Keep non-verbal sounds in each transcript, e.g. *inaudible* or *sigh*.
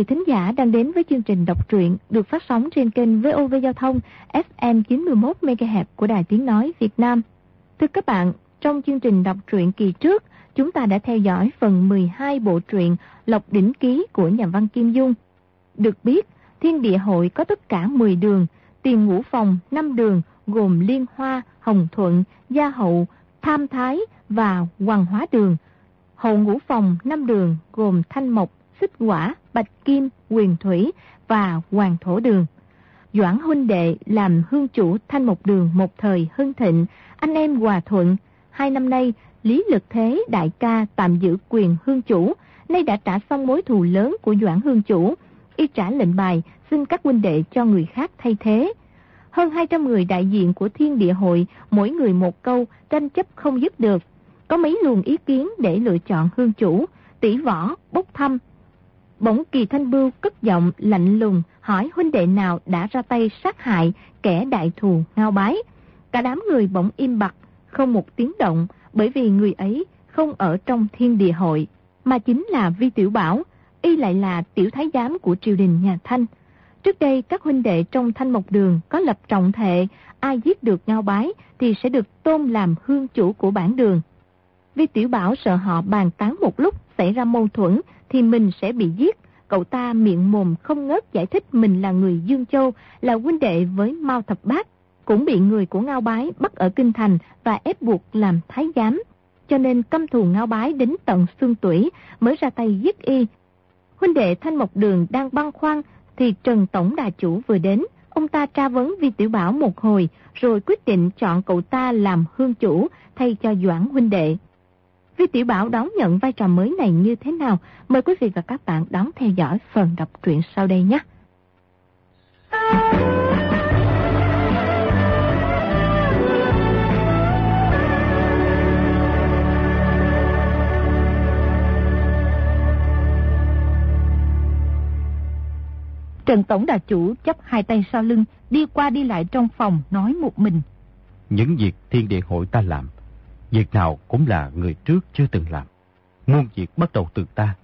Vị thính giả đang đến với chương trình đọc truyện được phát sóng trên kênh VOV Giao thông FM 91 MHz của Đài Tiếng Nói Việt Nam. Thưa các bạn, trong chương trình đọc truyện kỳ trước, chúng ta đã theo dõi phần 12 bộ truyện Lộc Đỉnh Ký của nhà văn Kim Dung. Được biết, Thiên Địa Hội có tất cả 10 đường, tiền ngũ phòng 5 đường gồm Liên Hoa, Hồng Thuận, Gia Hậu, Tham Thái và Hoàng Hóa Đường. Hậu ngũ phòng 5 đường gồm Thanh Mộc, Xích Quả, Bạch Kim, Quyền Thủy và Hoàng Thổ Đường. Doãn huynh đệ làm hương chủ Thanh Mộc Đường một thời hưng thịnh, anh em hòa thuận. Hai năm nay, Lý Lực Thế đại ca tạm giữ quyền hương chủ, nay đã trả xong mối thù lớn của Doãn hương chủ. Y trả lệnh bài, xin các huynh đệ cho người khác thay thế. Hơn 200 người đại diện của thiên địa hội, mỗi người một câu, tranh chấp không dứt được. Có mấy luồng ý kiến để lựa chọn hương chủ, tỷ võ, bốc thăm. Bỗng kỳ thanh bưu cất giọng lạnh lùng hỏi huynh đệ nào đã ra tay sát hại kẻ đại thù ngao bái. Cả đám người bỗng im bặt, không một tiếng động, bởi vì người ấy không ở trong thiên địa hội, mà chính là Vi Tiểu Bảo, y lại là tiểu thái giám của triều đình nhà Thanh. Trước đây các huynh đệ trong Thanh Mộc Đường có lập trọng thệ, ai giết được ngao bái thì sẽ được tôn làm hương chủ của bản đường. Vi Tiểu Bảo sợ họ bàn tán một lúc xảy ra mâu thuẫn thì mình sẽ bị giết. Cậu ta miệng mồm không ngớt giải thích mình là người Dương Châu, là huynh đệ với Mao Thập Bát, cũng bị người của Ngao Bái bắt ở Kinh Thành và ép buộc làm thái giám. Cho nên căm thù Ngao Bái đến tận xương tuổi mới ra tay giết y. Huynh đệ Thanh Mộc Đường đang băng khoăn thì Trần Tổng Đà Chủ vừa đến. Ông ta tra vấn Vi Tiểu Bảo một hồi rồi quyết định chọn cậu ta làm hương chủ thay cho Doãn huynh đệ. Vi Tiểu Bảo đón nhận vai trò mới này như thế nào? Mời quý vị và các bạn đón theo dõi phần đọc truyện sau đây nhé. Trần Tổng Đà Chủ chấp hai tay sau lưng, đi qua đi lại trong phòng, nói một mình. Những việc thiên địa hội ta làm, việc nào cũng là người trước chưa từng làm. Muôn việc bắt đầu từ ta.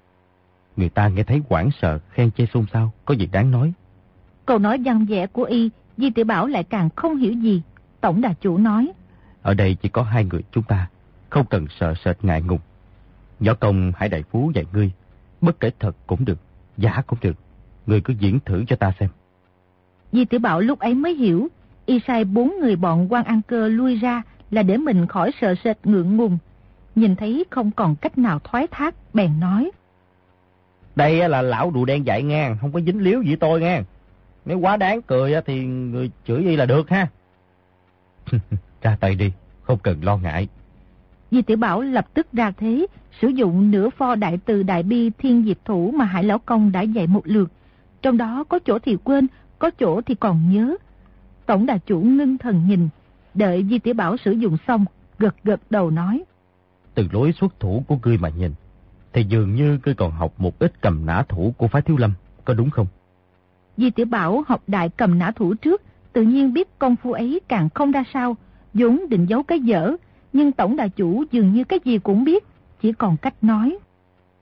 Người ta nghe thấy quảng sợ, khen chê xôn xao, có gì đáng nói. Câu nói văn vẻ của y, Di Tiểu Bảo lại càng không hiểu gì. Tổng Đà Chủ nói. Ở đây chỉ có hai người chúng ta, không cần sợ sệt ngại ngùng. Võ công Hải Đại Phú dạy ngươi, bất kể thật cũng được, giả cũng được. Ngươi cứ diễn thử cho ta xem. Di Tiểu Bảo lúc ấy mới hiểu, y sai bốn người bọn quan ăn cơ lui ra là để mình khỏi sợ sệt ngượng ngùng. Nhìn thấy không còn cách nào thoái thác, bèn nói. Đây là lão đù đen dạy ngang, không có dính liếu gì tôi nghe. Nếu quá đáng cười thì người chửi y là được ha. *laughs* ra tay đi, không cần lo ngại. Di Tiểu Bảo lập tức ra thế, sử dụng nửa pho đại từ đại bi thiên diệt thủ mà Hải Lão Công đã dạy một lượt. Trong đó có chỗ thì quên, có chỗ thì còn nhớ. Tổng đà chủ ngưng thần nhìn, đợi Di Tiểu Bảo sử dụng xong, gật gật đầu nói. Từ lối xuất thủ của ngươi mà nhìn, thì dường như ngươi còn học một ít cầm nã thủ của phái thiếu lâm, có đúng không? Di Tiểu Bảo học đại cầm nã thủ trước, tự nhiên biết công phu ấy càng không ra sao, vốn định giấu cái dở, nhưng tổng đà chủ dường như cái gì cũng biết, chỉ còn cách nói.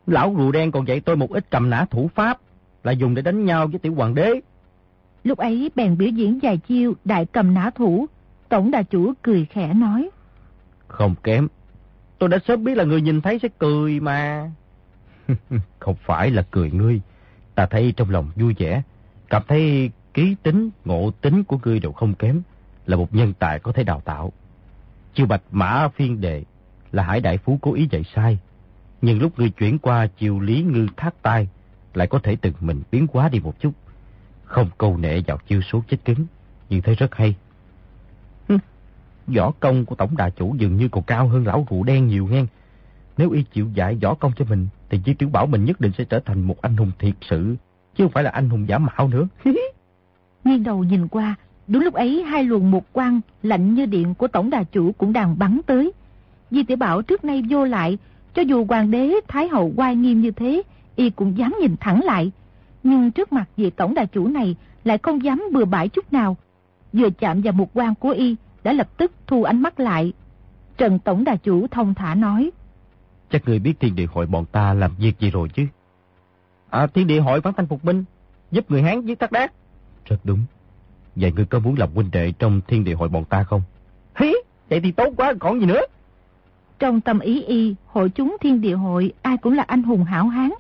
Lão rùa đen còn dạy tôi một ít cầm nã thủ pháp, là dùng để đánh nhau với tiểu hoàng đế. Lúc ấy bèn biểu diễn vài chiêu đại cầm nã thủ, tổng đà chủ cười khẽ nói. Không kém, tôi đã sớm biết là người nhìn thấy sẽ cười mà. *laughs* không phải là cười ngươi, ta thấy trong lòng vui vẻ, cảm thấy ký tính, ngộ tính của ngươi đều không kém, là một nhân tài có thể đào tạo. Chiêu bạch mã phiên đệ là hải đại phú cố ý dạy sai, nhưng lúc ngươi chuyển qua chiều lý ngư thác tai, lại có thể từng mình biến hóa đi một chút. Không câu nệ vào chiêu số chết cứng, nhưng thấy rất hay võ công của tổng đà chủ dường như còn cao hơn lão rượu đen nhiều nghe. Nếu y chịu dạy võ công cho mình, thì Di Tiểu Bảo mình nhất định sẽ trở thành một anh hùng thiệt sự, chứ không phải là anh hùng giả mạo nữa. Nghiêng đầu nhìn qua, đúng lúc ấy hai luồng một quang lạnh như điện của tổng đà chủ cũng đang bắn tới. Di Tiểu Bảo trước nay vô lại, cho dù hoàng đế thái hậu quay nghiêm như thế, y cũng dám nhìn thẳng lại. Nhưng trước mặt vị tổng đà chủ này lại không dám bừa bãi chút nào. Vừa chạm vào một quan của y, đã lập tức thu ánh mắt lại. Trần tổng đà chủ thông thả nói. Chắc người biết thiên địa hội bọn ta làm việc gì rồi chứ? À, thiên địa hội phán thanh phục binh, giúp người Hán giết tắc đát. Rất đúng. Vậy ngươi có muốn làm huynh đệ trong thiên địa hội bọn ta không? Hí, vậy thì tốt quá, còn gì nữa. Trong tâm ý y, hội chúng thiên địa hội ai cũng là anh hùng hảo hán.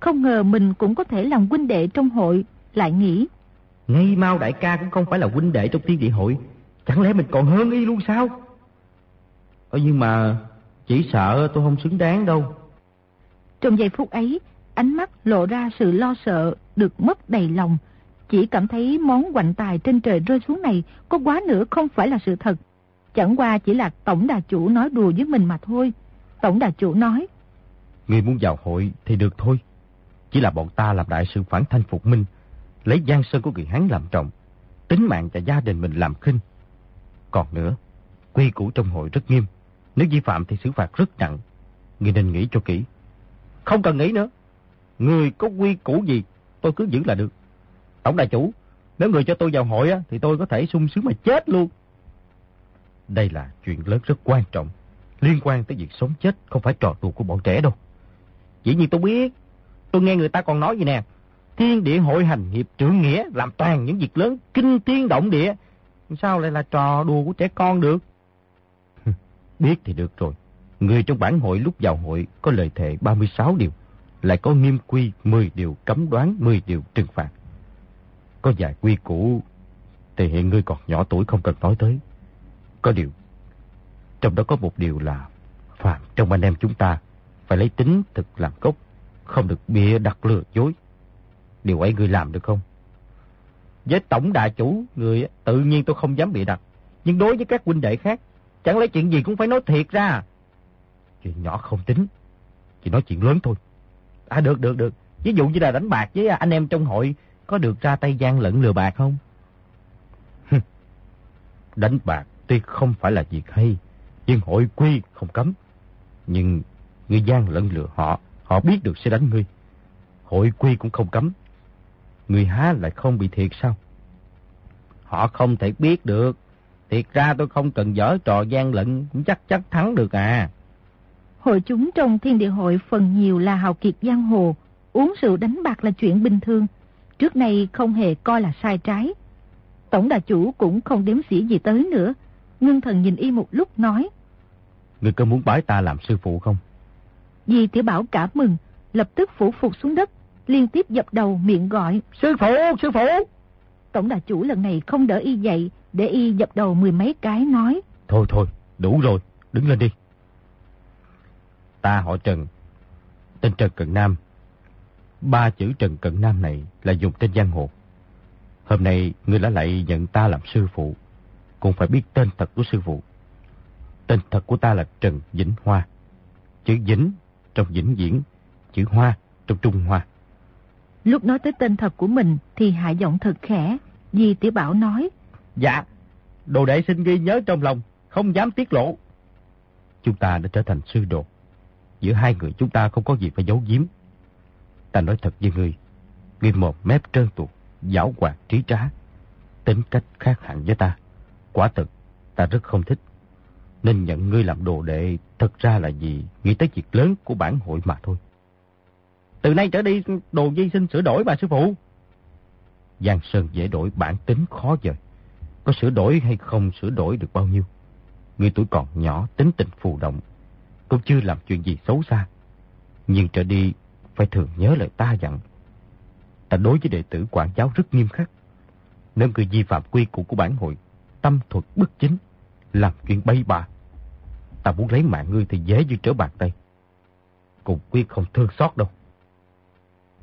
Không ngờ mình cũng có thể làm huynh đệ trong hội, lại nghĩ. Ngay mau đại ca cũng không phải là huynh đệ trong thiên địa hội. Chẳng lẽ mình còn hơn y luôn sao? Ờ, nhưng mà chỉ sợ tôi không xứng đáng đâu. Trong giây phút ấy, ánh mắt lộ ra sự lo sợ, được mất đầy lòng. Chỉ cảm thấy món hoành tài trên trời rơi xuống này có quá nữa không phải là sự thật. Chẳng qua chỉ là tổng đà chủ nói đùa với mình mà thôi. Tổng đà chủ nói. Ngươi muốn vào hội thì được thôi. Chỉ là bọn ta làm đại sự phản thanh phục minh, lấy giang sơn của người Hán làm trọng, tính mạng và gia đình mình làm khinh. Còn nữa, quy củ trong hội rất nghiêm, nếu vi phạm thì xử phạt rất nặng. Ngươi nên nghĩ cho kỹ. Không cần nghĩ nữa. Người có quy củ gì, tôi cứ giữ là được. Tổng đại chủ, nếu người cho tôi vào hội á, thì tôi có thể sung sướng mà chết luôn. Đây là chuyện lớn rất quan trọng, liên quan tới việc sống chết, không phải trò đùa của bọn trẻ đâu. Chỉ như tôi biết, tôi nghe người ta còn nói gì nè, thiên địa hội hành hiệp trưởng nghĩa, làm toàn những việc lớn, kinh thiên động địa. Sao lại là trò đùa của trẻ con được? *laughs* biết thì được rồi. Người trong bản hội lúc vào hội có lời thệ 36 điều, lại có nghiêm quy 10 điều cấm đoán 10 điều trừng phạt. Có vài quy củ thì hiện ngươi còn nhỏ tuổi không cần nói tới. Có điều, trong đó có một điều là phạm trong anh em chúng ta phải lấy tính thực làm gốc, không được bịa đặt lừa dối. Điều ấy ngươi làm được không? Với tổng đại chủ, người tự nhiên tôi không dám bị đặt. Nhưng đối với các huynh đệ khác, chẳng lẽ chuyện gì cũng phải nói thiệt ra. Chuyện nhỏ không tính, chỉ nói chuyện lớn thôi. À được, được, được. Ví dụ như là đánh bạc với anh em trong hội, có được ra tay gian lận lừa bạc không? đánh bạc tuy không phải là việc hay, nhưng hội quy không cấm. Nhưng ngươi gian lận lừa họ, họ biết được sẽ đánh ngươi. Hội quy cũng không cấm. Người há lại không bị thiệt sao? Họ không thể biết được. Thiệt ra tôi không cần dở trò gian lận, cũng chắc chắc thắng được à. Hội chúng trong thiên địa hội phần nhiều là hào kiệt giang hồ, uống rượu đánh bạc là chuyện bình thường. Trước nay không hề coi là sai trái. Tổng đà chủ cũng không đếm xỉa gì tới nữa. Ngưng thần nhìn y một lúc nói. Ngươi có muốn bái ta làm sư phụ không? Di tiểu bảo cảm mừng, lập tức phủ phục xuống đất, liên tiếp dập đầu miệng gọi. Sư phụ, sư phụ! Tổng đà chủ lần này không đỡ y dậy, để y dập đầu mười mấy cái nói. Thôi thôi, đủ rồi, đứng lên đi. Ta họ Trần, tên Trần Cận Nam. Ba chữ Trần Cận Nam này là dùng tên giang hồ. Hôm nay ngươi đã lại nhận ta làm sư phụ, cũng phải biết tên thật của sư phụ. Tên thật của ta là Trần Vĩnh Hoa. Chữ Vĩnh trong Vĩnh Diễn, chữ Hoa trong Trung Hoa. Lúc nói tới tên thật của mình thì hạ giọng thật khẽ, Di Tiểu Bảo nói. Dạ, đồ đệ xin ghi nhớ trong lòng, không dám tiết lộ. Chúng ta đã trở thành sư đồ. Giữa hai người chúng ta không có gì phải giấu giếm. Ta nói thật với ngươi, ngươi một mép trơn tuột, giảo hoạt trí trá, tính cách khác hẳn với ta. Quả thực, ta rất không thích. Nên nhận ngươi làm đồ đệ thật ra là gì nghĩ tới việc lớn của bản hội mà thôi. Từ nay trở đi, đồ di sinh sửa đổi bà sư phụ. Giang Sơn dễ đổi bản tính khó dời. Có sửa đổi hay không sửa đổi được bao nhiêu. người tuổi còn nhỏ, tính tình phù động, cũng chưa làm chuyện gì xấu xa. Nhưng trở đi, phải thường nhớ lời ta dặn. Ta đối với đệ tử quản giáo rất nghiêm khắc. Nếu người vi phạm quy củ của bản hội, tâm thuật bất chính, làm chuyện bay bạ. Ta muốn lấy mạng ngươi thì dễ như trở bàn tay. Cùng quyết không thương xót đâu.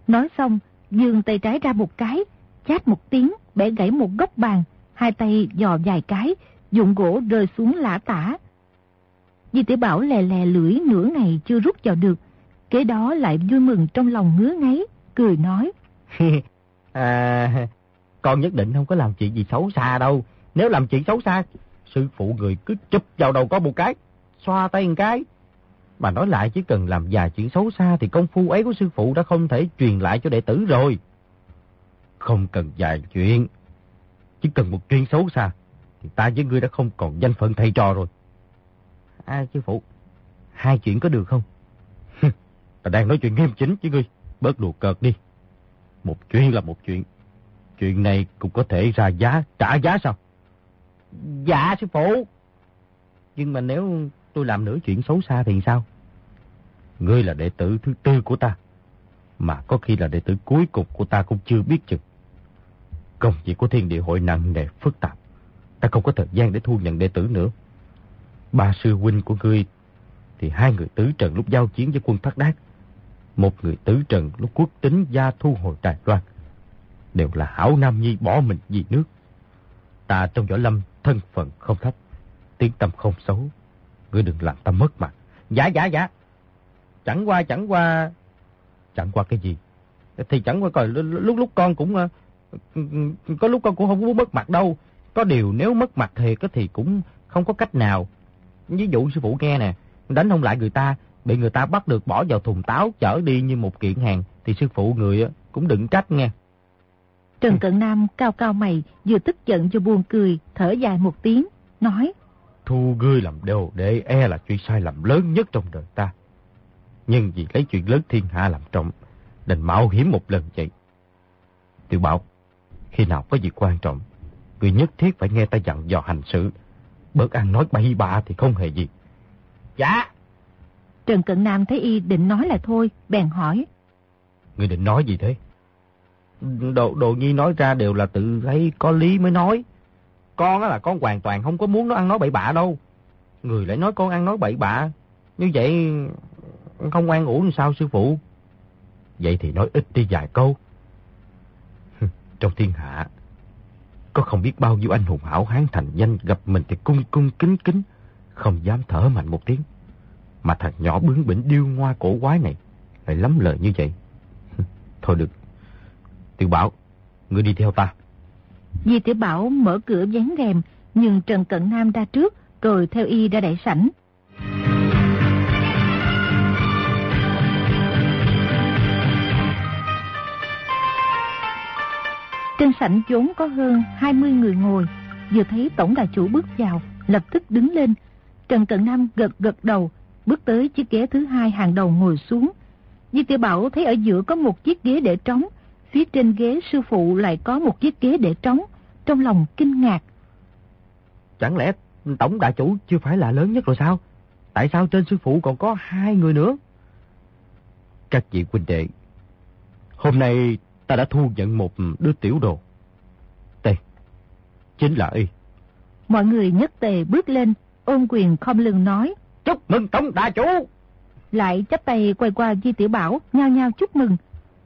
Nói xong, dương tay trái ra một cái, chát một tiếng, bẻ gãy một góc bàn, hai tay dò vài cái, dụng gỗ rơi xuống lã tả. Di tiểu Bảo lè lè lưỡi nửa ngày chưa rút vào được, kế đó lại vui mừng trong lòng ngứa ngáy, cười nói. *laughs* à, con nhất định không có làm chuyện gì xấu xa đâu. Nếu làm chuyện xấu xa, sư phụ người cứ chụp vào đầu có một cái, xoa tay một cái. Bà nói lại chỉ cần làm vài chuyện xấu xa thì công phu ấy của sư phụ đã không thể truyền lại cho đệ tử rồi. Không cần vài chuyện, chỉ cần một chuyện xấu xa thì ta với ngươi đã không còn danh phận thầy trò rồi. À sư phụ, hai chuyện có được không? ta đang nói chuyện nghiêm chính với ngươi, bớt đùa cợt đi. Một chuyện là một chuyện. Chuyện này cũng có thể ra giá, trả giá sao? Dạ sư phụ. Nhưng mà nếu tôi làm nửa chuyện xấu xa thì sao? Ngươi là đệ tử thứ tư của ta. Mà có khi là đệ tử cuối cùng của ta cũng chưa biết chừng. Công việc của thiên địa hội nặng nề phức tạp. Ta không có thời gian để thu nhận đệ tử nữa. Ba sư huynh của ngươi thì hai người tứ trần lúc giao chiến với quân Thác Đát. Một người tứ trần lúc quốc tính gia thu hồi Đài Loan. Đều là hảo nam nhi bỏ mình vì nước. Ta trong võ lâm thân phận không thấp, tiếng tâm không xấu. Ngươi đừng làm ta mất mặt. Dạ dạ dạ. Chẳng qua chẳng qua... Chẳng qua cái gì? Thì chẳng qua coi lúc lúc con cũng... Ờ, có lúc con cũng không muốn mất mặt đâu. Có điều nếu mất mặt thiệt thì cũng không có cách nào. Ví dụ sư phụ nghe nè, đánh không lại người ta, bị người ta bắt được bỏ vào thùng táo chở đi như một kiện hàng, thì sư phụ người cũng đừng trách nghe. Trần Cận Nam cao cao mày, vừa tức giận vừa buồn cười, thở dài một tiếng, nói. Thu ngươi làm đều để e là chuyện sai lầm lớn nhất trong đời ta. Nhưng vì lấy chuyện lớn thiên hạ làm trọng, đành mạo hiểm một lần vậy. Tiểu bảo, khi nào có việc quan trọng, người nhất thiết phải nghe ta dặn dò hành sự. Bớt ăn nói bậy bạ thì không hề gì. Dạ. Trần Cận Nam thấy y định nói là thôi, bèn hỏi. Người định nói gì thế? Đồ, đồ nhi nói ra đều là tự thấy có lý mới nói. Con á là con hoàn toàn không có muốn nó ăn nói bậy bạ đâu. Người lại nói con ăn nói bậy bạ. Như vậy không ngoan ủ sao sư phụ? Vậy thì nói ít đi vài câu. *laughs* Trong thiên hạ, có không biết bao nhiêu anh hùng hảo hán thành danh gặp mình thì cung cung kính kính, không dám thở mạnh một tiếng. Mà thằng nhỏ bướng bỉnh điêu ngoa cổ quái này lại lắm lời như vậy. *laughs* Thôi được. Tiểu Bảo, ngươi đi theo ta. Di Tiểu Bảo mở cửa dán rèm, nhưng Trần Cận Nam ra trước, rồi theo y ra đại sảnh. Trên sảnh vốn có hơn 20 người ngồi, vừa thấy tổng đà chủ bước vào, lập tức đứng lên. Trần Cận Nam gật gật đầu, bước tới chiếc ghế thứ hai hàng đầu ngồi xuống. Di Tiểu Bảo thấy ở giữa có một chiếc ghế để trống, phía trên ghế sư phụ lại có một chiếc ghế để trống, trong lòng kinh ngạc. Chẳng lẽ tổng đại chủ chưa phải là lớn nhất rồi sao? Tại sao trên sư phụ còn có hai người nữa? Các vị huynh đệ, hôm nay ta đã thu nhận một đứa tiểu đồ. Đây, chính là y. Mọi người nhất tề bước lên, ôn quyền không lưng nói. Chúc mừng tổng đại chủ! Lại chắp tay quay qua Di Tiểu Bảo, nhao nhao chúc mừng.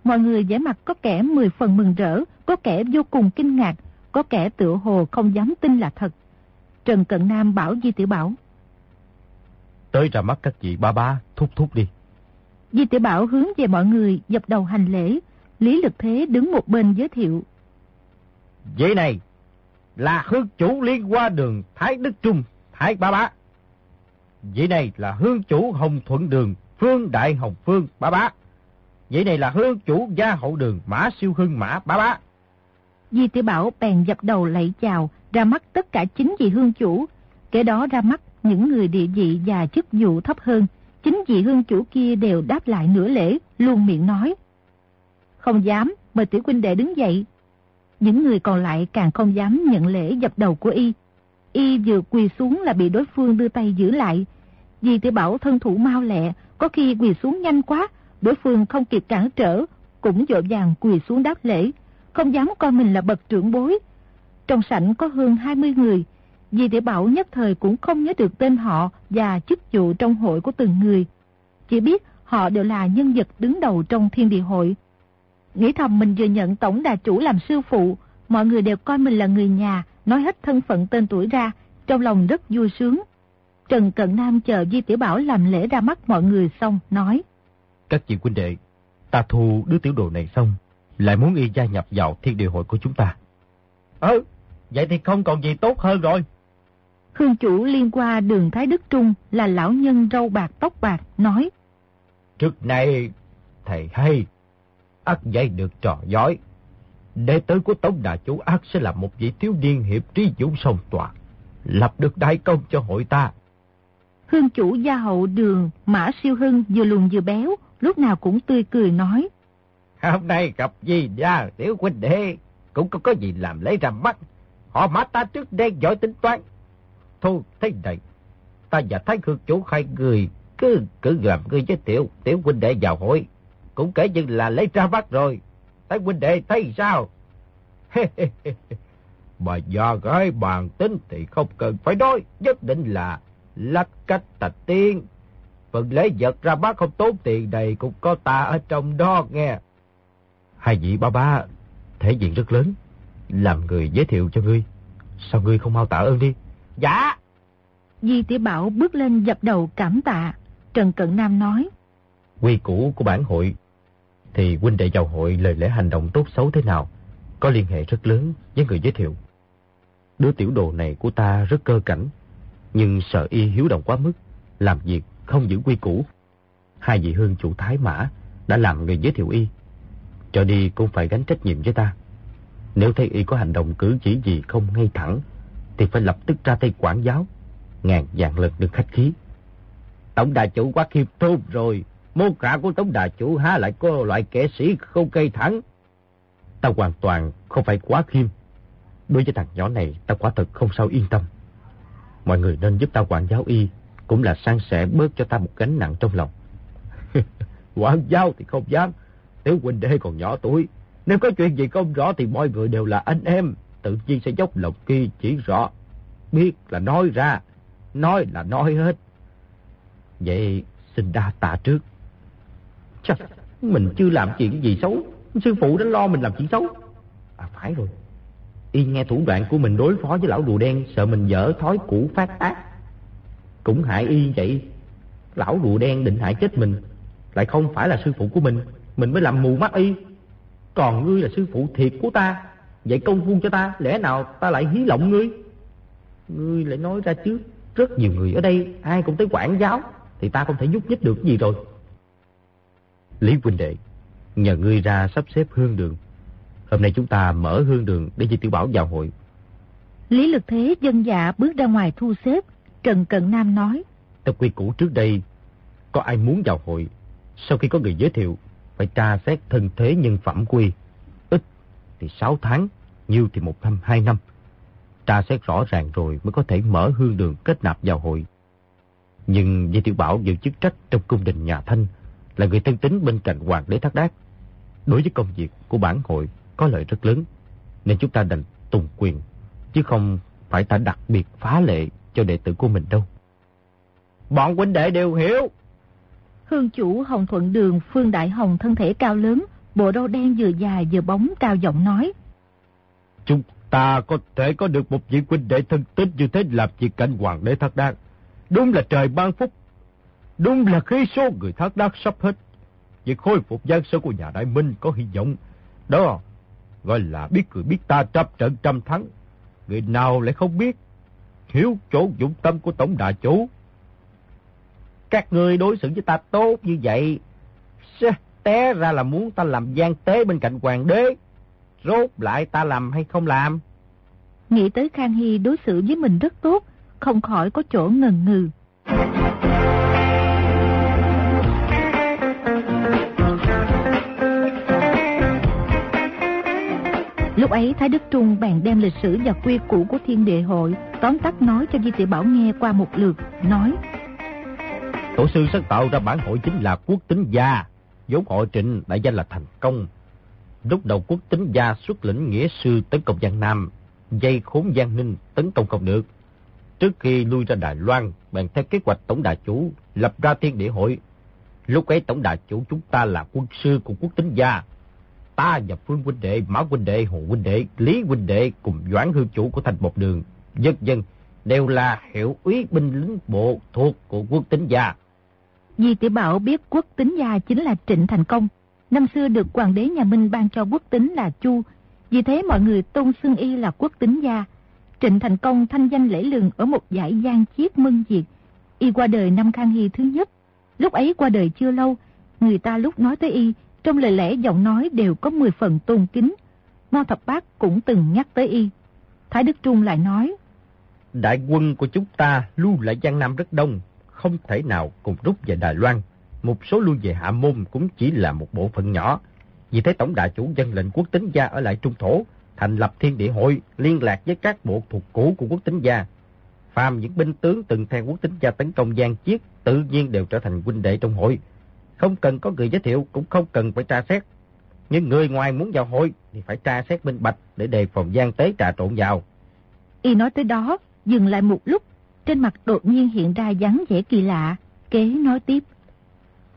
Mọi người vẻ mặt có kẻ mười phần mừng rỡ, có kẻ vô cùng kinh ngạc, có kẻ tựa hồ không dám tin là thật. Trần Cận Nam bảo Di Tiểu Bảo. Tới ra mắt các vị ba ba, thúc thúc đi. Di Tiểu Bảo hướng về mọi người dập đầu hành lễ, Lý Lực Thế đứng một bên giới thiệu. Vậy này, là hương chủ liên qua đường Thái Đức Trung, Thái Ba Bá. Vậy này là hương chủ Hồng Thuận Đường, Phương Đại Hồng Phương, Ba Bá. Vậy này là hương chủ Gia Hậu Đường, Mã Siêu Hưng, Mã bá Bá. Di Tiểu Bảo bèn dập đầu lạy chào, ra mắt tất cả chính vị hương chủ. Kể đó ra mắt những người địa vị và chức vụ thấp hơn. Chính vị hương chủ kia đều đáp lại nửa lễ, luôn miệng nói. Không dám, mời tiểu huynh đệ đứng dậy. Những người còn lại càng không dám nhận lễ dập đầu của y. Y vừa quỳ xuống là bị đối phương đưa tay giữ lại. di tiểu bảo thân thủ mau lẹ, có khi quỳ xuống nhanh quá, đối phương không kịp cản trở, cũng dội vàng quỳ xuống đáp lễ, không dám coi mình là bậc trưởng bối. Trong sảnh có hơn 20 người, di tiểu bảo nhất thời cũng không nhớ được tên họ và chức vụ trong hội của từng người. Chỉ biết họ đều là nhân vật đứng đầu trong thiên địa hội, Nghĩ thầm mình vừa nhận tổng đà chủ làm sư phụ, mọi người đều coi mình là người nhà, nói hết thân phận tên tuổi ra, trong lòng rất vui sướng. Trần Cận Nam chờ Di Tiểu Bảo làm lễ ra mắt mọi người xong, nói. Các chị huynh đệ, ta thu đứa tiểu đồ này xong, lại muốn y gia nhập vào thiên địa hội của chúng ta. Ừ, vậy thì không còn gì tốt hơn rồi. Hương chủ liên qua đường Thái Đức Trung là lão nhân râu bạc tóc bạc, nói. Trước này, thầy hay ác dạy được trò giỏi. Đệ tử của Tống Đà Chủ ác sẽ là một vị thiếu niên hiệp trí dũng sông tòa, lập được đại công cho hội ta. Hương chủ gia hậu đường Mã Siêu Hưng vừa lùn vừa béo, lúc nào cũng tươi cười nói. Hôm nay gặp gì ra, tiểu huynh đệ, cũng có có gì làm lấy ra mắt. Họ mã ta trước đây giỏi tính toán. Thôi, thế này, ta và Thái Khương chủ hai người cứ cứ gặp người với tiểu, tiểu huynh đệ vào hội. Cũng kể như là lấy ra mắt rồi. Thái huynh đệ thấy sao? *laughs* Mà do gái bàn tính thì không cần phải nói, nhất định là lách cách tạch tiên. Phần lấy vật ra bác không tốn tiền này cũng có ta ở trong đó nghe. Hai vị ba ba, thể diện rất lớn, làm người giới thiệu cho ngươi. Sao ngươi không mau tạ ơn đi? Dạ! Di tiểu Bảo bước lên dập đầu cảm tạ. Trần Cận Nam nói. Quy củ của bản hội thì huynh đệ vào hội lời lẽ hành động tốt xấu thế nào có liên hệ rất lớn với người giới thiệu. Đứa tiểu đồ này của ta rất cơ cảnh, nhưng sợ y hiếu động quá mức, làm việc không giữ quy củ. Hai vị hương chủ Thái Mã đã làm người giới thiệu y, cho đi cũng phải gánh trách nhiệm với ta. Nếu thấy y có hành động cử chỉ gì không ngay thẳng, thì phải lập tức ra tay quản giáo, ngàn dạng lần được khách khí. Tổng đà chủ quá khiêm tốn rồi, mô cả của tổng đà chủ há lại có loại kẻ sĩ không cây thẳng. Ta hoàn toàn không phải quá khiêm. Đối với thằng nhỏ này, ta quả thật không sao yên tâm. Mọi người nên giúp ta quản giáo y, cũng là sang sẻ bớt cho ta một gánh nặng trong lòng. *laughs* quản giáo thì không dám, tiểu huynh đệ còn nhỏ tuổi. Nếu có chuyện gì không rõ thì mọi người đều là anh em, tự nhiên sẽ dốc lòng kia chỉ rõ. Biết là nói ra, nói là nói hết. Vậy xin đa tạ trước. Chắc mình chưa làm chuyện gì xấu, sư phụ đã lo mình làm chuyện xấu. À phải rồi, y nghe thủ đoạn của mình đối phó với lão rùa đen, sợ mình dở thói cũ phát ác. Cũng hại y vậy. Lão rùa đen định hại chết mình, lại không phải là sư phụ của mình, mình mới làm mù mắt y. Còn ngươi là sư phụ thiệt của ta, vậy công phu cho ta, lẽ nào ta lại hí lộng ngươi? Ngươi lại nói ra trước, rất nhiều người ở đây, ai cũng tới quản giáo, thì ta không thể giúp nhích được gì rồi. Lý huynh đệ, nhờ ngươi ra sắp xếp hương đường. Hôm nay chúng ta mở hương đường để Di Tiểu Bảo vào hội. Lý lực thế dân dạ bước ra ngoài thu xếp. Trần Cận Nam nói. Theo quy củ trước đây, có ai muốn vào hội, sau khi có người giới thiệu, phải tra xét thân thế nhân phẩm quy. Ít thì 6 tháng, nhiều thì một năm, hai năm. Tra xét rõ ràng rồi mới có thể mở hương đường kết nạp vào hội. Nhưng Di Tiểu Bảo giữ chức trách trong cung đình nhà Thanh, là người thân tính bên cạnh Hoàng đế Thác Đác. Đối với công việc của bản hội có lợi rất lớn, nên chúng ta đành tùng quyền, chứ không phải ta đặc biệt phá lệ cho đệ tử của mình đâu. Bọn huynh đệ đều hiểu. Hương chủ Hồng Thuận Đường Phương Đại Hồng thân thể cao lớn, bộ râu đen vừa dài vừa bóng cao giọng nói. Chúng ta có thể có được một vị huynh đệ thân tín như thế làm việc cảnh hoàng đế thác đan. Đúng là trời ban phúc. Đúng là khí số người thác đác sắp hết. Việc khôi phục giang sơn của nhà Đại Minh có hy vọng. Đó, gọi là biết người biết ta trăm trận trăm thắng. Người nào lại không biết thiếu chỗ dụng tâm của tổng đà chủ. Các người đối xử với ta tốt như vậy. Té ra là muốn ta làm gian tế bên cạnh hoàng đế. Rốt lại ta làm hay không làm? Nghĩ tới Khang Hy đối xử với mình rất tốt, không khỏi có chỗ ngần ngừ. Lúc ấy Thái Đức Trung bèn đem lịch sử và quy củ của thiên địa hội tóm tắt nói cho Di Tiểu Bảo nghe qua một lượt, nói Tổ sư sáng tạo ra bản hội chính là quốc tính gia, vốn hội trịnh đại danh là thành công. Lúc đầu quốc tính gia xuất lĩnh nghĩa sư tấn công Giang Nam, dây khốn Giang Ninh tấn công không được. Trước khi lui ra Đài Loan, bèn theo kế hoạch tổng đà chủ lập ra thiên địa hội. Lúc ấy tổng đà chủ chúng ta là quân sư của quốc tính gia, ta và Phương huynh đệ, Mã huynh đệ, Hồ huynh đệ, Lý huynh đệ cùng Doãn hư chủ của thành một đường, dân dân đều là hiệu úy binh lính bộ thuộc của quốc tính gia. Di Tiểu Bảo biết quốc tính gia chính là Trịnh Thành Công. Năm xưa được hoàng đế nhà Minh ban cho quốc tính là Chu, vì thế mọi người tôn xưng y là quốc tính gia. Trịnh Thành Công thanh danh lễ lừng ở một giải gian chiết mân diệt. Y qua đời năm Khang Hy thứ nhất. Lúc ấy qua đời chưa lâu, người ta lúc nói tới y trong lời lẽ giọng nói đều có 10 phần tôn kính. Mao Thập Bác cũng từng nhắc tới y. Thái Đức Trung lại nói. Đại quân của chúng ta lưu lại Giang Nam rất đông, không thể nào cùng rút về Đài Loan. Một số lưu về Hạ Môn cũng chỉ là một bộ phận nhỏ. Vì thế tổng đại chủ dân lệnh quốc tính gia ở lại Trung Thổ, thành lập thiên địa hội, liên lạc với các bộ thuộc cũ của quốc tính gia. Phàm những binh tướng từng theo quốc tính gia tấn công Giang Chiết, tự nhiên đều trở thành huynh đệ trong hội. Không cần có người giới thiệu, cũng không cần phải tra xét. Nhưng người ngoài muốn vào hội thì phải tra xét minh bạch để đề phòng gian tế trà trộn vào. Y nói tới đó, dừng lại một lúc, trên mặt đột nhiên hiện ra dáng vẻ kỳ lạ, kế nói tiếp.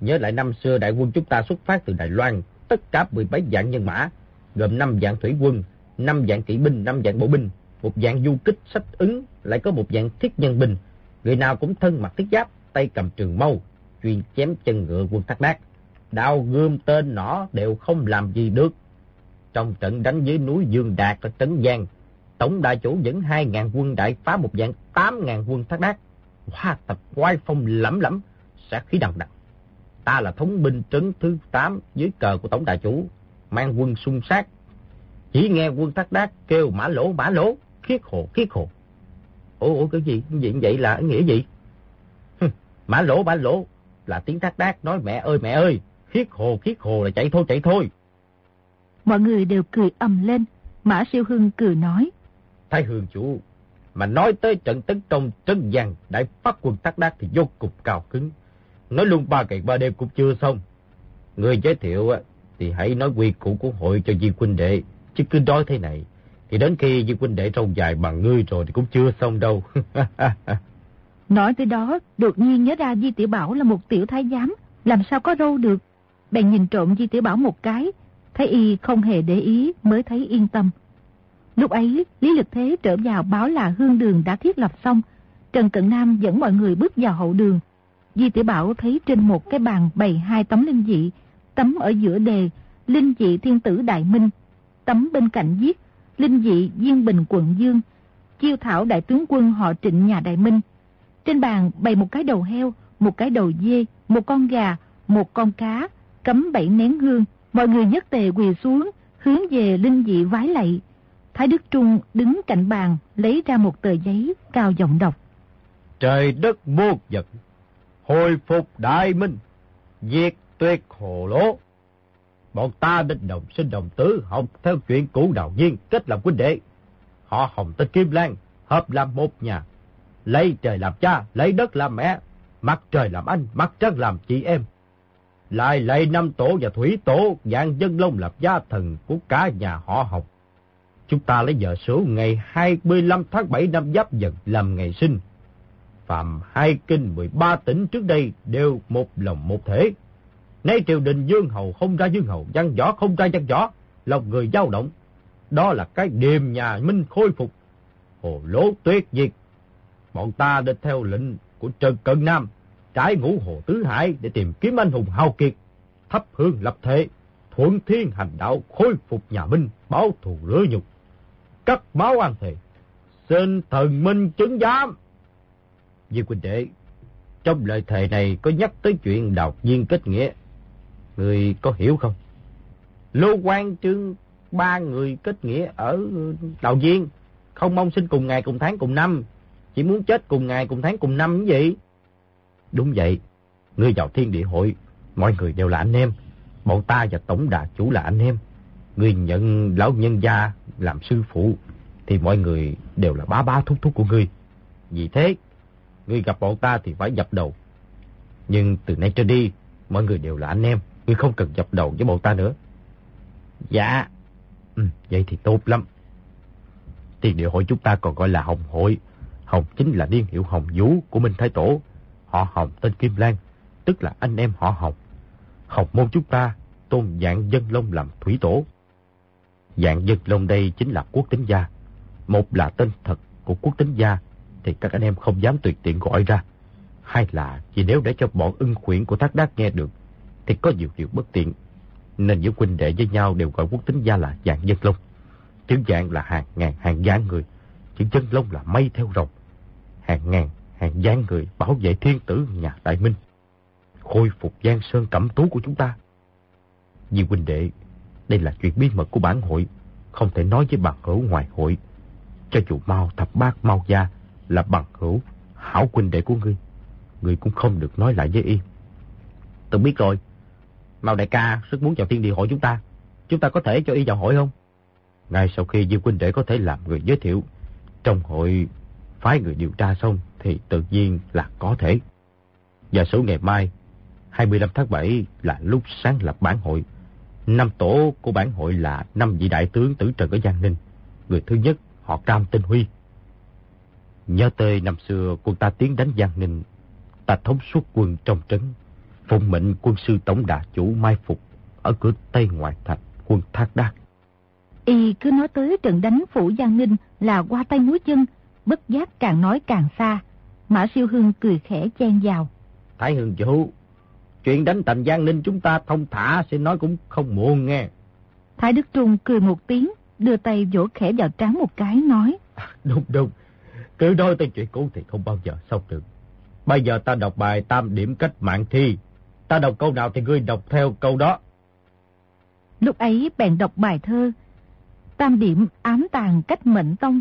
Nhớ lại năm xưa đại quân chúng ta xuất phát từ Đài Loan, tất cả 17 dạng nhân mã, gồm 5 dạng thủy quân, 5 dạng kỵ binh, 5 dạng bộ binh, một dạng du kích sách ứng, lại có một dạng thiết nhân binh. Người nào cũng thân mặc thiết giáp, tay cầm trường mâu, chuyên chém chân ngựa quân thác đát. Đao gươm tên nỏ đều không làm gì được. Trong trận đánh dưới núi Dương Đạt ở Trấn Giang, tổng đại chủ dẫn 2.000 quân đại phá một dạng 8.000 quân thác đát. Hoa tập quai phong lẫm lẫm, sẽ khí đằng đằng. Ta là thống binh trấn thứ 8 dưới cờ của tổng đại chủ, mang quân xung sát. Chỉ nghe quân thác đát kêu mã lỗ mã lỗ, khiết hồ khiết hồ. Ủa, ủa cái gì? Vậy, vậy là nghĩa gì? mã lỗ mã lỗ là tiếng thác đát nói mẹ ơi mẹ ơi, khiết hồ khiết hồ là chạy thôi chạy thôi. Mọi người đều cười ầm lên, Mã Siêu Hưng cười nói. Thái Hương chủ, mà nói tới trận tấn công trấn giang đại phát quân thác đát thì vô cùng cao cứng. Nói luôn ba ngày ba đêm cũng chưa xong. Người giới thiệu thì hãy nói quy củ của hội cho Di huynh đệ, chứ cứ nói thế này. Thì đến khi Di huynh đệ trâu dài bằng ngươi rồi thì cũng chưa xong đâu. *laughs* nói tới đó, đột nhiên nhớ ra Di Tiểu Bảo là một tiểu thái giám, làm sao có râu được. Bèn nhìn trộm Di Tiểu Bảo một cái, thấy y không hề để ý mới thấy yên tâm. Lúc ấy, Lý Lực Thế trở vào báo là hương đường đã thiết lập xong. Trần Cận Nam dẫn mọi người bước vào hậu đường. Di Tiểu Bảo thấy trên một cái bàn bày hai tấm linh dị, tấm ở giữa đề, linh dị thiên tử Đại Minh, tấm bên cạnh viết, linh dị Diên Bình quận Dương, chiêu thảo đại tướng quân họ trịnh nhà Đại Minh. Trên bàn bày một cái đầu heo, một cái đầu dê, một con gà, một con cá, cấm bảy nén hương. Mọi người nhất tề quỳ xuống, hướng về linh dị vái lạy. Thái Đức Trung đứng cạnh bàn, lấy ra một tờ giấy, cao giọng đọc. Trời đất muôn vật, hồi phục đại minh, diệt tuyệt hồ lỗ. Bọn ta định đồng sinh đồng tứ, học theo chuyện cũ đạo nhiên, kết làm huynh đệ. Họ hồng tên Kim Lan, hợp làm một nhà. Lấy trời làm cha, lấy đất làm mẹ, mặt trời làm anh, mặt trăng làm chị em. Lại lấy năm tổ và thủy tổ, dạng dân lông làm gia thần của cả nhà họ học. Chúng ta lấy giờ số ngày 25 tháng 7 năm Giáp Dần làm ngày sinh. Phạm hai kinh 13 tỉnh trước đây đều một lòng một thể. Nay triều đình Dương Hầu không ra Dương Hầu, văn võ không ra văn võ, lòng người dao động. Đó là cái điềm nhà Minh khôi phục. Hồ lố tuyệt diệt. Bọn ta đã theo lệnh của Trần Cận Nam, trái ngũ hồ tứ hải để tìm kiếm anh hùng hào kiệt, thắp hương lập thể, thuận thiên hành đạo khôi phục nhà Minh, báo thù rửa nhục cắt máu an thề. Xin thần minh chứng giám. vì Quỳnh Đệ, trong lời thề này có nhắc tới chuyện đào viên kết nghĩa. Người có hiểu không? Lô quan trương ba người kết nghĩa ở đào viên. Không mong sinh cùng ngày cùng tháng cùng năm. Chỉ muốn chết cùng ngày cùng tháng cùng năm như vậy. Đúng vậy. Ngươi vào thiên địa hội. Mọi người đều là anh em. Bọn ta và tổng đà chủ là anh em. Ngươi nhận lão nhân gia làm sư phụ, thì mọi người đều là bá bá thúc thúc của ngươi. Vì thế, ngươi gặp bọn ta thì phải dập đầu. Nhưng từ nay trở đi, mọi người đều là anh em, ngươi không cần dập đầu với bọn ta nữa. Dạ, ừ, vậy thì tốt lắm. Tiền địa hội chúng ta còn gọi là Hồng Hội. Hồng chính là niên hiệu Hồng Vũ của Minh Thái Tổ. Họ Hồng tên Kim Lan, tức là anh em họ Hồng. Hồng môn chúng ta tôn dạng dân lông làm thủy tổ. Dạng dân lông đây chính là quốc tính gia. Một là tên thật của quốc tính gia thì các anh em không dám tuyệt tiện gọi ra. Hai là vì nếu để cho bọn ưng khuyển của Thác đác nghe được thì có nhiều điều bất tiện. Nên những huynh đệ với nhau đều gọi quốc tính gia là dạng dân lông. Chữ dạng là hàng ngàn hàng vạn người. Chữ dân lông là mây theo rồng. Hàng ngàn hàng gian người bảo vệ thiên tử nhà Đại Minh. Khôi phục giang sơn cẩm tú của chúng ta. Vì huynh đệ đây là chuyện bí mật của bản hội, không thể nói với bằng hữu ngoài hội. Cho dù mau thập bát mau gia là bằng hữu, hảo huynh đệ của ngươi, ngươi cũng không được nói lại với y. Tôi biết rồi, Mao đại ca rất muốn vào thiên địa hội chúng ta, chúng ta có thể cho y vào hội không? Ngay sau khi Diêu Quynh Đệ có thể làm người giới thiệu, trong hội phái người điều tra xong thì tự nhiên là có thể. Và số ngày mai, 25 tháng 7 là lúc sáng lập bản hội. Năm tổ của bản hội là năm vị đại tướng tử trần ở Giang Ninh. Người thứ nhất, họ Cam Tinh Huy. Nhớ tới năm xưa quân ta tiến đánh Giang Ninh, ta thống suốt quân trong trấn, phụng mệnh quân sư tổng đà chủ mai phục ở cửa Tây ngoại thành quân Thác Đác. Y cứ nói tới trận đánh phủ Giang Ninh là qua tay núi chân, bất giác càng nói càng xa. Mã siêu hương cười khẽ chen vào. Thái Hương chủ, chuyện đánh thành Giang Ninh chúng ta thông thả sẽ nói cũng không muộn nghe. Thái Đức Trung cười một tiếng, đưa tay vỗ khẽ vào trán một cái nói. đúng đúng, cứ nói tới chuyện cũ thì không bao giờ xong được. Bây giờ ta đọc bài tam điểm cách mạng thi. Ta đọc câu nào thì ngươi đọc theo câu đó. Lúc ấy bèn đọc bài thơ. Tam điểm ám tàn cách mệnh tông.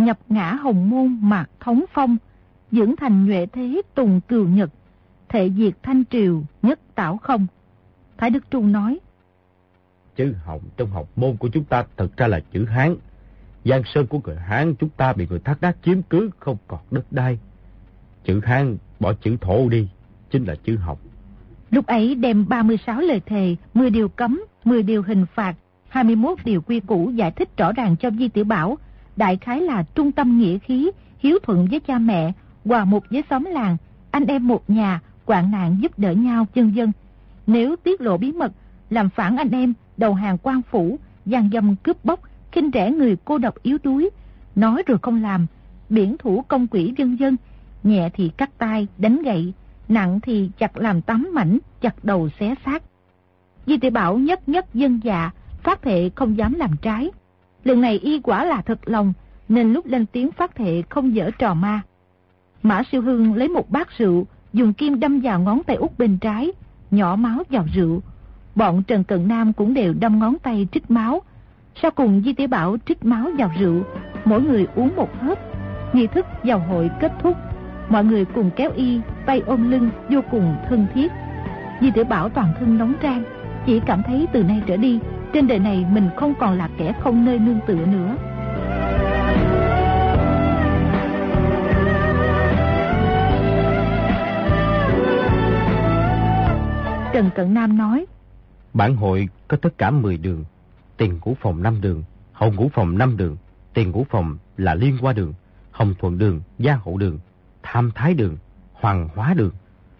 Nhập ngã hồng môn mạc thống phong. Dưỡng thành nhuệ thế tùng cừu nhật. Thệ diệt thanh triều nhất tảo không. Thái Đức Trung nói. Chữ hồng trong học môn của chúng ta thật ra là chữ Hán. Giang sơn của người Hán chúng ta bị người thác đác chiếm cứ không còn đất đai. Chữ Hán bỏ chữ thổ đi, chính là chữ học. Lúc ấy đem 36 lời thề, 10 điều cấm, 10 điều hình phạt, 21 điều quy củ giải thích rõ ràng cho Di Tiểu Bảo. Đại khái là trung tâm nghĩa khí, hiếu thuận với cha mẹ, hòa mục với xóm làng, anh em một nhà, quạng nạn giúp đỡ nhau chân dân. Nếu tiết lộ bí mật, làm phản anh em, đầu hàng quan phủ, gian dâm cướp bóc, khinh rẻ người cô độc yếu đuối, nói rồi không làm, biển thủ công quỷ dân dân, nhẹ thì cắt tay, đánh gậy, nặng thì chặt làm tắm mảnh, chặt đầu xé xác. Di tiểu Bảo nhất nhất dân dạ, phát thệ không dám làm trái. Lần này y quả là thật lòng, nên lúc lên tiếng phát thệ không dở trò ma. Mã siêu hương lấy một bát rượu, dùng kim đâm vào ngón tay út bên trái, nhỏ máu vào rượu. Bọn Trần Cận Nam cũng đều đâm ngón tay trích máu. Sau cùng Di tiểu Bảo trích máu vào rượu, mỗi người uống một hớp. Nghi thức vào hội kết thúc Mọi người cùng kéo y, tay ôm lưng vô cùng thân thiết. Di tiểu Bảo toàn thân nóng rang, chỉ cảm thấy từ nay trở đi, trên đời này mình không còn là kẻ không nơi nương tựa nữa. Trần Cận Nam nói, Bản hội có tất cả 10 đường, tiền ngũ phòng 5 đường, hậu ngũ phòng 5 đường, tiền ngũ phòng là liên qua đường, hồng thuận đường, gia hậu đường, tham thái đường, hoàng hóa đường,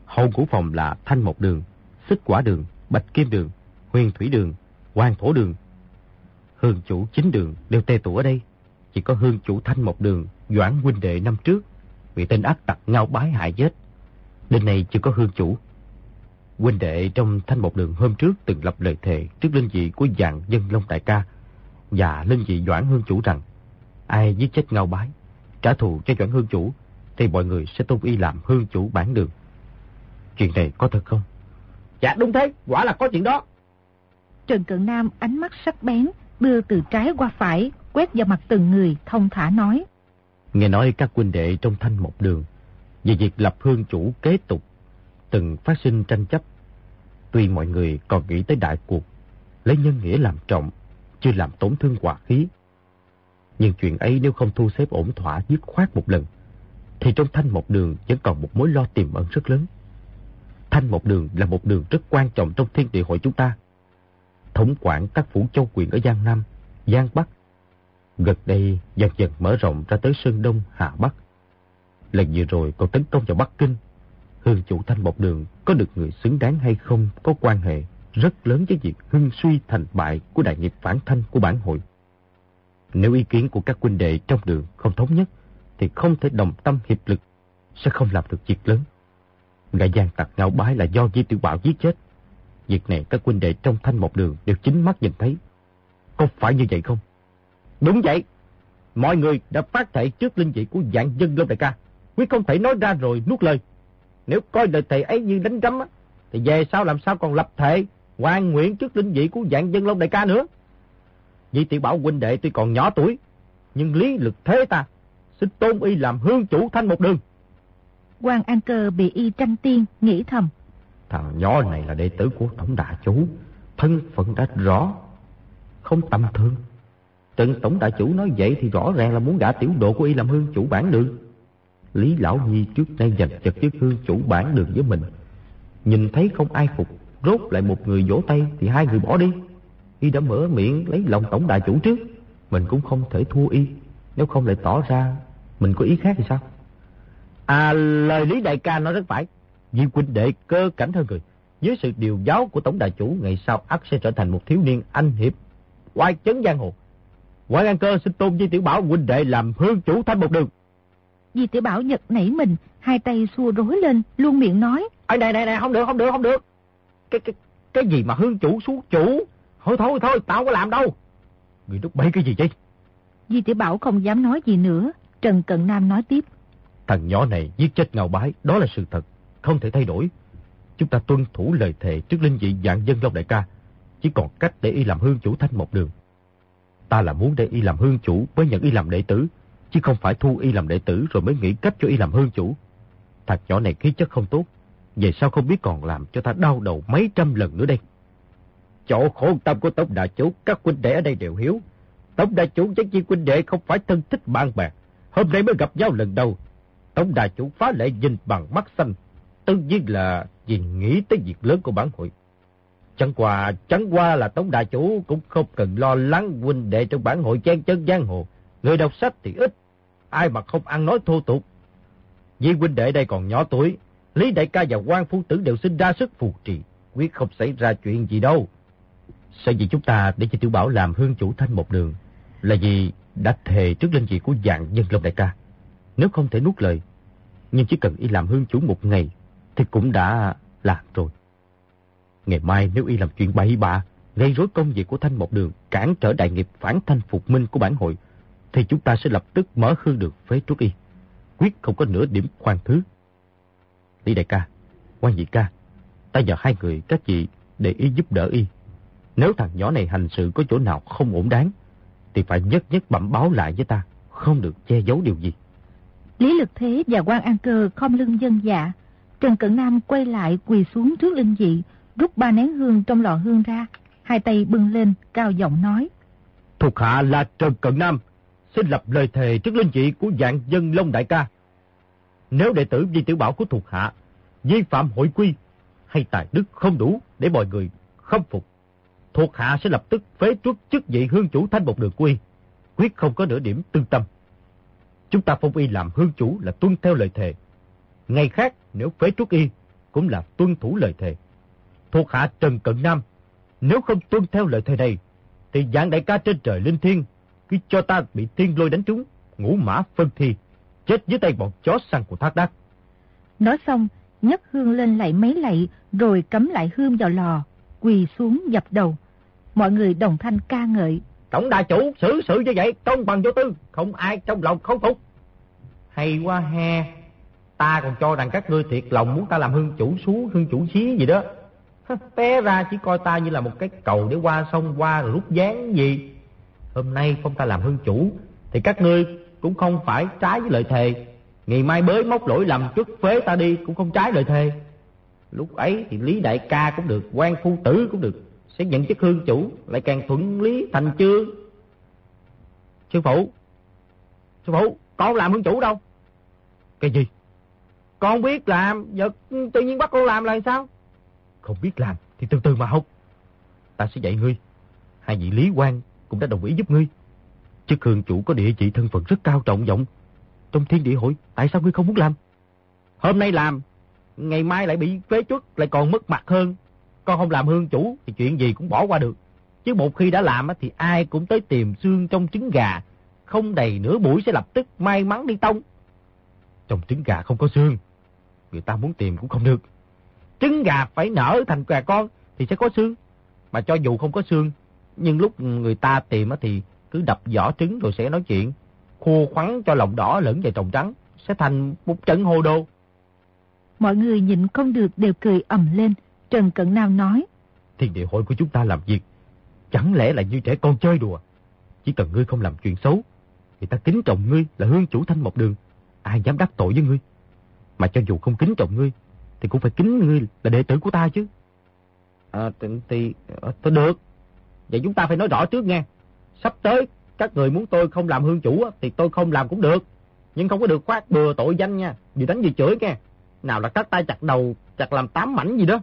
hậu ngũ phòng là thanh một đường, xích quả đường, bạch kim đường, huyền thủy đường, hoàng thổ đường. Hương chủ chính đường đều tê tụ ở đây. Chỉ có hương chủ thanh một đường, doãn huynh đệ năm trước, bị tên ác tặc ngao bái hại chết. Đêm nay chưa có hương chủ. Huynh đệ trong thanh một đường hôm trước từng lập lời thề trước linh dị của dạng dân Long Đại ca và linh dị doãn hương chủ rằng ai giết chết ngao bái, trả thù cho doãn hương chủ thì mọi người sẽ tôn y làm hương chủ bản đường. Chuyện này có thật không? Dạ đúng thế, quả là có chuyện đó. Trần Cận Nam ánh mắt sắc bén, đưa từ trái qua phải, quét vào mặt từng người, thông thả nói. Nghe nói các huynh đệ trong thanh một đường, về việc lập hương chủ kế tục, từng phát sinh tranh chấp. Tuy mọi người còn nghĩ tới đại cuộc, lấy nhân nghĩa làm trọng, chưa làm tổn thương hòa khí. Nhưng chuyện ấy nếu không thu xếp ổn thỏa dứt khoát một lần, thì trong thanh một đường vẫn còn một mối lo tiềm ẩn rất lớn. Thanh một đường là một đường rất quan trọng trong thiên địa hội chúng ta. Thống quản các phủ châu quyền ở Giang Nam, Giang Bắc. Gần đây dần dần mở rộng ra tới Sơn Đông, Hà Bắc. Lần vừa rồi còn tấn công vào Bắc Kinh. Hương chủ thanh một đường có được người xứng đáng hay không có quan hệ rất lớn với việc hưng suy thành bại của đại nghiệp phản thanh của bản hội. Nếu ý kiến của các huynh đệ trong đường không thống nhất, thì không thể đồng tâm hiệp lực, sẽ không làm được việc lớn. Gã gian tặc ngạo bái là do Di Tiểu Bảo giết chết. Việc này các huynh đệ trong thanh một đường đều chính mắt nhìn thấy. Có phải như vậy không? Đúng vậy. Mọi người đã phát thệ trước linh dị của dạng dân Lâm Đại ca. Quyết không thể nói ra rồi nuốt lời. Nếu coi lời thầy ấy như đánh rắm thì về sau làm sao còn lập thệ hoàn nguyện trước linh dị của dạng dân Long Đại ca nữa. Vì Tiểu Bảo huynh đệ tuy còn nhỏ tuổi, nhưng lý lực thế ta xin tôn y làm hương chủ thanh một đường. quan An Cơ bị y tranh tiên, nghĩ thầm. Thằng nhỏ này là đệ tử của tổng đại chủ, thân phận đã rõ. không tầm thường. Từng Tổng Đại Chủ nói vậy thì rõ ràng là muốn gả tiểu độ của y làm hương chủ bản đường. Lý Lão Nhi trước nay giành chật trước hương chủ bản đường với mình. Nhìn thấy không ai phục, rốt lại một người vỗ tay thì hai người bỏ đi. Y đã mở miệng lấy lòng Tổng Đại Chủ trước. Mình cũng không thể thua y, nếu không lại tỏ ra mình có ý khác thì sao? À, lời Lý Đại ca nói rất phải. Vì huynh đệ cơ cảnh hơn người. Dưới sự điều giáo của Tổng Đại Chủ, ngày sau ắt sẽ trở thành một thiếu niên anh hiệp, oai chấn giang hồ. Quán An Cơ xin tôn Di Tiểu Bảo huynh đệ làm hương chủ thanh một đường. Di Tiểu Bảo giật nảy mình, hai tay xua rối lên, luôn miệng nói. Ê này này này, không được, không được, không được. Cái cái cái gì mà hương chủ xuống chủ? Thôi thôi thôi, tao không có làm đâu. Người đúc bấy cái gì vậy? Di Tiểu Bảo không dám nói gì nữa. Trần Cận Nam nói tiếp. Thằng nhỏ này giết chết ngào bái, đó là sự thật, không thể thay đổi. Chúng ta tuân thủ lời thề trước linh dị dạng dân Long Đại ca. Chỉ còn cách để y làm hương chủ thanh một đường. Ta là muốn để y làm hương chủ mới nhận y làm đệ tử, chứ không phải thu y làm đệ tử rồi mới nghĩ cách cho y làm hương chủ. Thằng nhỏ này khí chất không tốt, về sao không biết còn làm cho ta đau đầu mấy trăm lần nữa đây. Chỗ khổ tâm của Tống Đại Chủ, các huynh đệ ở đây đều hiếu. Tống Đại Chủ với chi huynh đệ không phải thân thích bạn bè. Hôm nay mới gặp nhau lần đầu. Tống Đại Chủ phá lệ nhìn bằng mắt xanh. Tất nhiên là vì nghĩ tới việc lớn của bản hội. Chẳng qua, chẳng qua là Tống Đại Chủ cũng không cần lo lắng huynh đệ trong bản hội chen chân giang hồ. Người đọc sách thì ít, ai mà không ăn nói thô tục. Vì huynh đệ đây còn nhỏ tuổi, Lý Đại ca và quan Phu Tử đều sinh ra sức phù trì, quyết không xảy ra chuyện gì đâu. Sao vì chúng ta để cho Tiểu Bảo làm hương chủ thanh một đường? Là vì đã thề trước linh dị của dạng dân lộc Đại ca. Nếu không thể nuốt lời, nhưng chỉ cần y làm hương chủ một ngày, thì cũng đã làm rồi. Ngày mai nếu y làm chuyện bậy bạ, gây rối công việc của thanh một đường, cản trở đại nghiệp phản thanh phục minh của bản hội, thì chúng ta sẽ lập tức mở hương được phế trúc y. Quyết không có nửa điểm khoan thứ. Lý đại ca, quan dị ca, ta nhờ hai người các chị để ý giúp đỡ y. Nếu thằng nhỏ này hành sự có chỗ nào không ổn đáng, thì phải nhất nhất bẩm báo lại với ta, không được che giấu điều gì. Lý Lực Thế và quan An Cơ không lưng dân dạ. Trần Cận Nam quay lại quỳ xuống trước linh dị, rút ba nén hương trong lọ hương ra, hai tay bưng lên, cao giọng nói. Thuộc hạ là Trần Cận Nam, xin lập lời thề trước linh dị của dạng dân Long Đại ca. Nếu đệ tử Di Tiểu Bảo của thuộc hạ vi phạm hội quy hay tài đức không đủ để mọi người khâm phục, thuộc hạ sẽ lập tức phế truất chức vị hương chủ thanh một đường quy, quyết không có nửa điểm tương tâm. Chúng ta phong y làm hương chủ là tuân theo lời thề. Ngày khác nếu phế truất y cũng là tuân thủ lời thề. Thuộc hạ Trần Cận Nam, nếu không tuân theo lời thề này, thì dạng đại ca trên trời linh thiên, cứ cho ta bị thiên lôi đánh trúng, ngũ mã phân thi, chết dưới tay bọn chó săn của thác đắc. Nói xong, nhấc hương lên lại mấy lạy, rồi cắm lại hương vào lò, quỳ xuống dập đầu. Mọi người đồng thanh ca ngợi. Tổng đại chủ xử sự như vậy, công bằng vô tư, không ai trong lòng không phục. Hay quá he, ta còn cho rằng các ngươi thiệt lòng muốn ta làm hương chủ xuống, hương chủ xí gì đó. Té ra chỉ coi ta như là một cái cầu để qua sông qua rồi rút dáng gì. Hôm nay phong ta làm hương chủ, thì các ngươi cũng không phải trái với lời thề. Ngày mai bới móc lỗi lầm trước phế ta đi cũng không trái lời thề. Lúc ấy thì Lý Đại ca cũng được, quan phu tử cũng được, sẽ nhận chức hương chủ, lại càng thuận lý thành chương. Sư phụ, sư phụ, con làm hương chủ đâu? Cái gì? Con biết làm, giờ tự nhiên bắt con làm là sao? Không biết làm thì từ từ mà học. Ta sẽ dạy ngươi. Hai vị Lý quan cũng đã đồng ý giúp ngươi. Chức hương chủ có địa vị thân phận rất cao trọng vọng. Trong thiên địa hội, tại sao ngươi không muốn làm? Hôm nay làm, ngày mai lại bị phế chuất, lại còn mất mặt hơn. Con không làm hương chủ thì chuyện gì cũng bỏ qua được. Chứ một khi đã làm thì ai cũng tới tìm xương trong trứng gà. Không đầy nửa buổi sẽ lập tức may mắn đi tông. Trong trứng gà không có xương. Người ta muốn tìm cũng không được. Trứng gà phải nở thành gà con thì sẽ có xương. Mà cho dù không có xương, nhưng lúc người ta tìm thì cứ đập vỏ trứng rồi sẽ nói chuyện. Khô khoắn cho lòng đỏ lẫn vào trồng trắng, sẽ thành một trận hồ đồ. Mọi người nhịn không được đều cười ầm lên. Trần Cận Nam nói. Thiên địa hội của chúng ta làm việc, chẳng lẽ là như trẻ con chơi đùa. Chỉ cần ngươi không làm chuyện xấu, thì ta kính trọng ngươi là hương chủ thanh một đường. Ai dám đắc tội với ngươi. Mà cho dù không kính trọng ngươi, thì cũng phải kính ngươi là đệ tử của ta chứ. À, thì, thì, à, tôi được. Vậy chúng ta phải nói rõ trước nghe. Sắp tới, các người muốn tôi không làm hương chủ thì tôi không làm cũng được. Nhưng không có được khoát bừa tội danh nha. Vì đánh vì chửi nghe. Nào là cắt tay chặt đầu, chặt làm tám mảnh gì đó.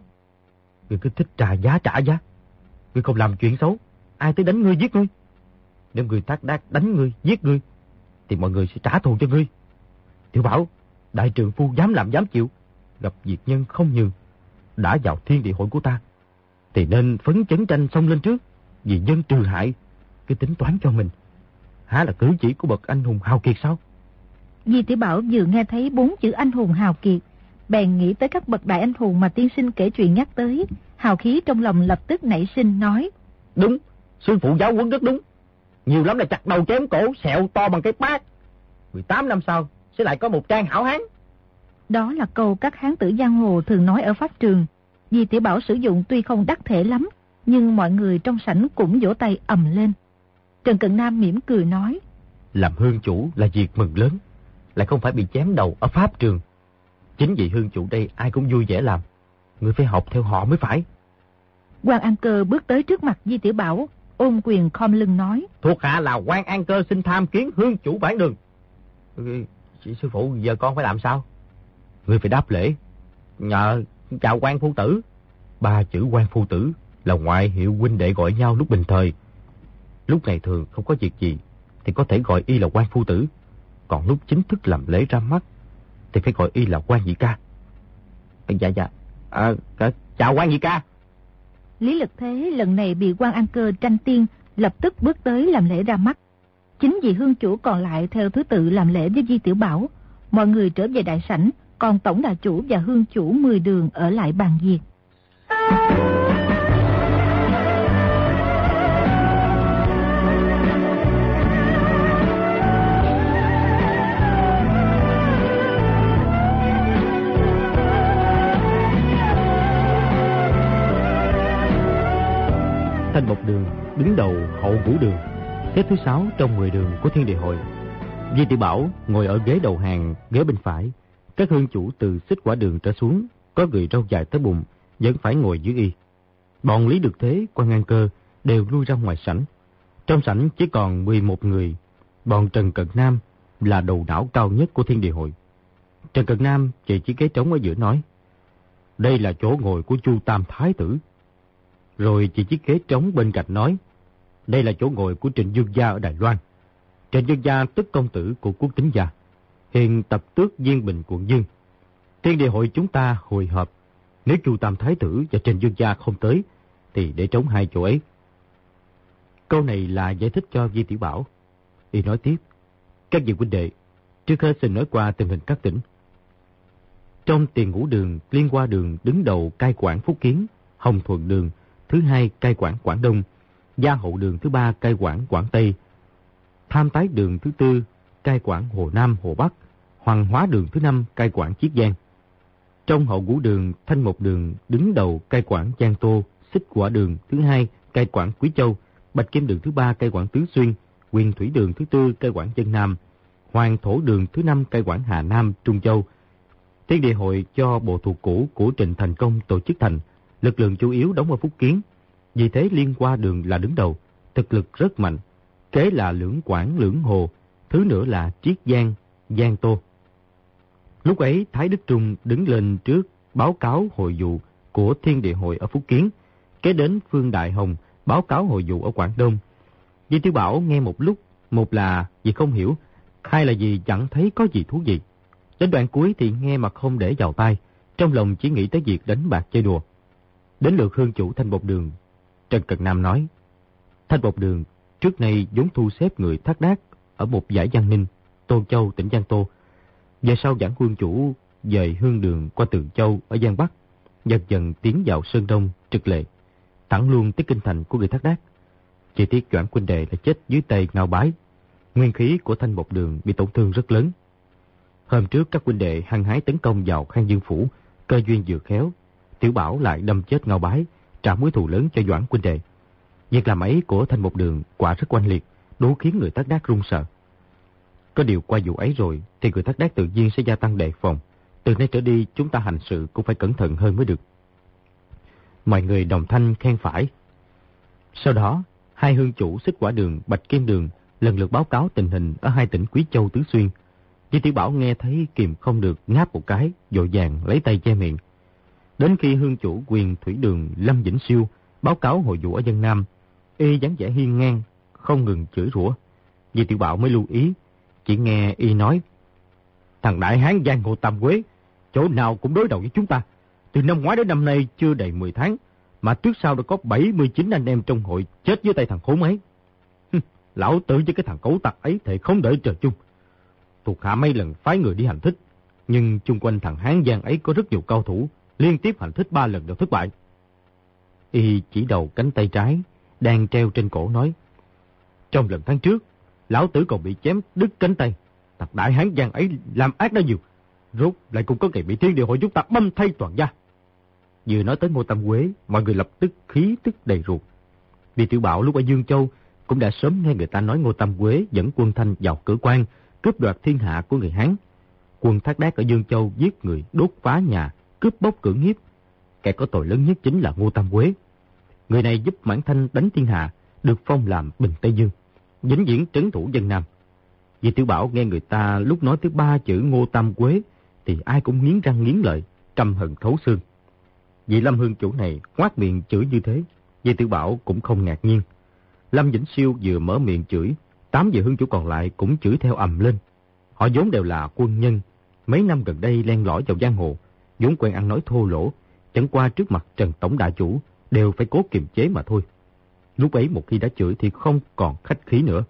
Ngươi cứ thích trả giá trả giá. Ngươi không làm chuyện xấu. Ai tới đánh ngươi giết ngươi. Nếu người tác đác đánh ngươi, giết ngươi, thì mọi người sẽ trả thù cho ngươi. Tiểu bảo, đại trường phu dám làm dám chịu. Gặp diệt nhân không nhường. Đã vào thiên địa hội của ta. Thì nên phấn chấn tranh xông lên trước. Vì nhân trừ hại. Cái tính toán cho mình. Há là cử chỉ của bậc anh hùng hào kiệt sao? Di Tiểu Bảo vừa nghe thấy bốn chữ anh hùng hào kiệt, bèn nghĩ tới các bậc đại anh hùng mà tiên sinh kể chuyện nhắc tới. Hào khí trong lòng lập tức nảy sinh nói. Đúng, sư phụ giáo huấn rất đúng. Nhiều lắm là chặt đầu chém cổ, sẹo to bằng cái bát. 18 năm sau, sẽ lại có một trang hảo hán. Đó là câu các hán tử giang hồ thường nói ở pháp trường. Di Tiểu Bảo sử dụng tuy không đắc thể lắm, nhưng mọi người trong sảnh cũng vỗ tay ầm lên. Trần Cận Nam mỉm cười nói. Làm hương chủ là việc mừng lớn, lại không phải bị chém đầu ở pháp trường. Chính vì hương chủ đây ai cũng vui vẻ làm. Người phải học theo họ mới phải. quan An Cơ bước tới trước mặt Di Tiểu Bảo, ôm quyền khom lưng nói. Thuộc hạ là quan An Cơ xin tham kiến hương chủ bản đường. Chị sư phụ giờ con phải làm sao? Người phải đáp lễ. Nhờ chào quan phu tử. Ba chữ quan phu tử là ngoại hiệu huynh đệ gọi nhau lúc bình thời. Lúc này thường không có việc gì thì có thể gọi y là quan phu tử. Còn lúc chính thức làm lễ ra mắt thì phải gọi y là quan nhị ca. Dạ dạ, à, à chào quan nhị ca. Lý Lực Thế lần này bị quan ăn Cơ tranh tiên, lập tức bước tới làm lễ ra mắt. Chính vì hương chủ còn lại theo thứ tự làm lễ với Di Tiểu Bảo. Mọi người trở về đại sảnh, còn tổng đà chủ và hương chủ 10 đường ở lại bàn việc. Thanh Bộc Đường đứng đầu hậu vũ đường, xếp thứ sáu trong 10 đường của Thiên Địa Hội. Di Tiểu Bảo ngồi ở ghế đầu hàng, ghế bên phải. Các hương chủ từ xích quả đường trở xuống, có người râu dài tới bụng, vẫn phải ngồi dưới y. Bọn Lý Được Thế, quan ngang cơ, đều lui ra ngoài sảnh. Trong sảnh chỉ còn 11 người. Bọn Trần Cận Nam là đầu não cao nhất của Thiên Địa Hội. Trần Cận Nam chỉ chỉ ghế trống ở giữa nói. Đây là chỗ ngồi của Chu Tam Thái Tử. Rồi chỉ chiếc ghế trống bên cạnh nói, đây là chỗ ngồi của Trịnh Dương Gia ở Đài Loan. Trịnh Dương Gia tức công tử của quốc tính gia, hiện tập tước Diên Bình quận Dương. Thiên địa hội chúng ta hồi hợp, nếu Chu Tam Thái Tử và Trịnh Dương Gia không tới, thì để trống hai chỗ ấy. Câu này là giải thích cho Di Tiểu Bảo. Y nói tiếp, các vị huynh đệ, trước hết xin nói qua tình hình các tỉnh. Trong tiền ngũ đường, liên qua đường đứng đầu cai quản Phúc Kiến, Hồng Thuận đường, thứ hai cai quản Quảng Đông, Gia Hậu Đường thứ ba cai quản Quảng Tây, Tham Tái Đường thứ tư cai quản Hồ Nam, Hồ Bắc, Hoàng Hóa Đường thứ năm cai quản Chiết Giang. Trong hậu ngũ đường, Thanh Một Đường đứng đầu cai quản Giang Tô, Xích Quả Đường thứ hai cai quản Quý Châu, Bạch Kim Đường thứ ba cai quản Tứ Xuyên, Quyền Thủy Đường thứ tư cai quản Chân Nam, Hoàng Thổ Đường thứ năm cai quản Hà Nam, Trung Châu. Thiên địa hội cho bộ thuộc cũ của Trịnh Thành Công tổ chức thành, lực lượng chủ yếu đóng ở Phúc Kiến. Vì thế liên qua đường là đứng đầu, thực lực rất mạnh. Kế là lưỡng quảng, lưỡng hồ, thứ nữa là Triết Giang, Giang Tô. Lúc ấy Thái Đức Trung đứng lên trước báo cáo hội vụ của Thiên Địa Hội ở Phúc Kiến, kế đến Phương Đại Hồng báo cáo hội vụ ở Quảng Đông. Di Tiểu Bảo nghe một lúc, một là vì không hiểu, hai là vì chẳng thấy có gì thú vị. Đến đoạn cuối thì nghe mà không để vào tai, trong lòng chỉ nghĩ tới việc đánh bạc chơi đùa. Đến lượt hương chủ Thanh Bột Đường, Trần Cận Nam nói, Thanh Bột Đường trước nay vốn thu xếp người thác đác ở một giải Giang Ninh, Tôn Châu, tỉnh Giang Tô. Về sau giảng quân chủ dời hương đường qua Tường Châu ở Giang Bắc, dần dần tiến vào Sơn Đông, trực lệ, thẳng luôn tới kinh thành của người thác đác. Chỉ tiếc Doãn Quynh Đề là chết dưới tay ngao bái. Nguyên khí của thanh bột đường bị tổn thương rất lớn. Hôm trước các huynh đệ hăng hái tấn công vào Khang Dương Phủ, cơ duyên vừa khéo, Tiểu Bảo lại đâm chết ngao bái, trả mối thù lớn cho Doãn Quynh Đệ. Việc làm ấy của thanh một đường quả rất oanh liệt, đủ khiến người tác đác run sợ. Có điều qua vụ ấy rồi thì người tác đác tự nhiên sẽ gia tăng đề phòng. Từ nay trở đi chúng ta hành sự cũng phải cẩn thận hơn mới được. Mọi người đồng thanh khen phải. Sau đó, hai hương chủ xích quả đường, bạch kim đường lần lượt báo cáo tình hình ở hai tỉnh Quý Châu Tứ Xuyên. Di Tiểu Bảo nghe thấy kìm không được ngáp một cái, dội vàng lấy tay che miệng. Đến khi hương chủ quyền thủy đường Lâm Vĩnh Siêu báo cáo hội vụ ở dân Nam, y dáng vẻ hiên ngang, không ngừng chửi rủa. vì Tiểu Bảo mới lưu ý, chỉ nghe y nói, thằng Đại Hán Giang Hồ Tam Quế, chỗ nào cũng đối đầu với chúng ta. Từ năm ngoái đến năm nay chưa đầy 10 tháng, mà trước sau đã có 79 anh em trong hội chết dưới tay thằng khốn ấy. *laughs* Lão tử với cái thằng cấu tặc ấy thì không đợi trời chung. Thuộc hạ mấy lần phái người đi hành thích, nhưng chung quanh thằng Hán Giang ấy có rất nhiều cao thủ, liên tiếp hành thích ba lần đều thất bại. Y chỉ đầu cánh tay trái, đang treo trên cổ nói. Trong lần tháng trước, lão tử còn bị chém đứt cánh tay. Thật đại hán giang ấy làm ác đã nhiều. Rốt lại cũng có ngày bị thiên địa hội chúng ta băm thay toàn gia. Vừa nói tới Ngô Tam Quế, mọi người lập tức khí tức đầy ruột. Vì tiểu bảo lúc ở Dương Châu cũng đã sớm nghe người ta nói Ngô Tam Quế dẫn quân thanh vào cửa quan, cướp đoạt thiên hạ của người Hán. Quân Thác Đát ở Dương Châu giết người, đốt phá nhà, cướp bóc cưỡng hiếp. Kẻ có tội lớn nhất chính là Ngô Tam Quế. Người này giúp Mãn Thanh đánh thiên hạ, được phong làm Bình Tây Dương, dính diễn trấn thủ dân Nam. Vì Tiểu Bảo nghe người ta lúc nói tới ba chữ Ngô Tam Quế, thì ai cũng nghiến răng nghiến lợi, căm hận thấu xương. Vị Lâm Hương chủ này quát miệng chửi như thế, Di Tiểu Bảo cũng không ngạc nhiên. Lâm Vĩnh Siêu vừa mở miệng chửi, tám vị hương chủ còn lại cũng chửi theo ầm lên. Họ vốn đều là quân nhân, mấy năm gần đây len lỏi vào giang hồ, vốn quen ăn nói thô lỗ, chẳng qua trước mặt Trần Tổng Đại Chủ đều phải cố kiềm chế mà thôi. Lúc ấy một khi đã chửi thì không còn khách khí nữa.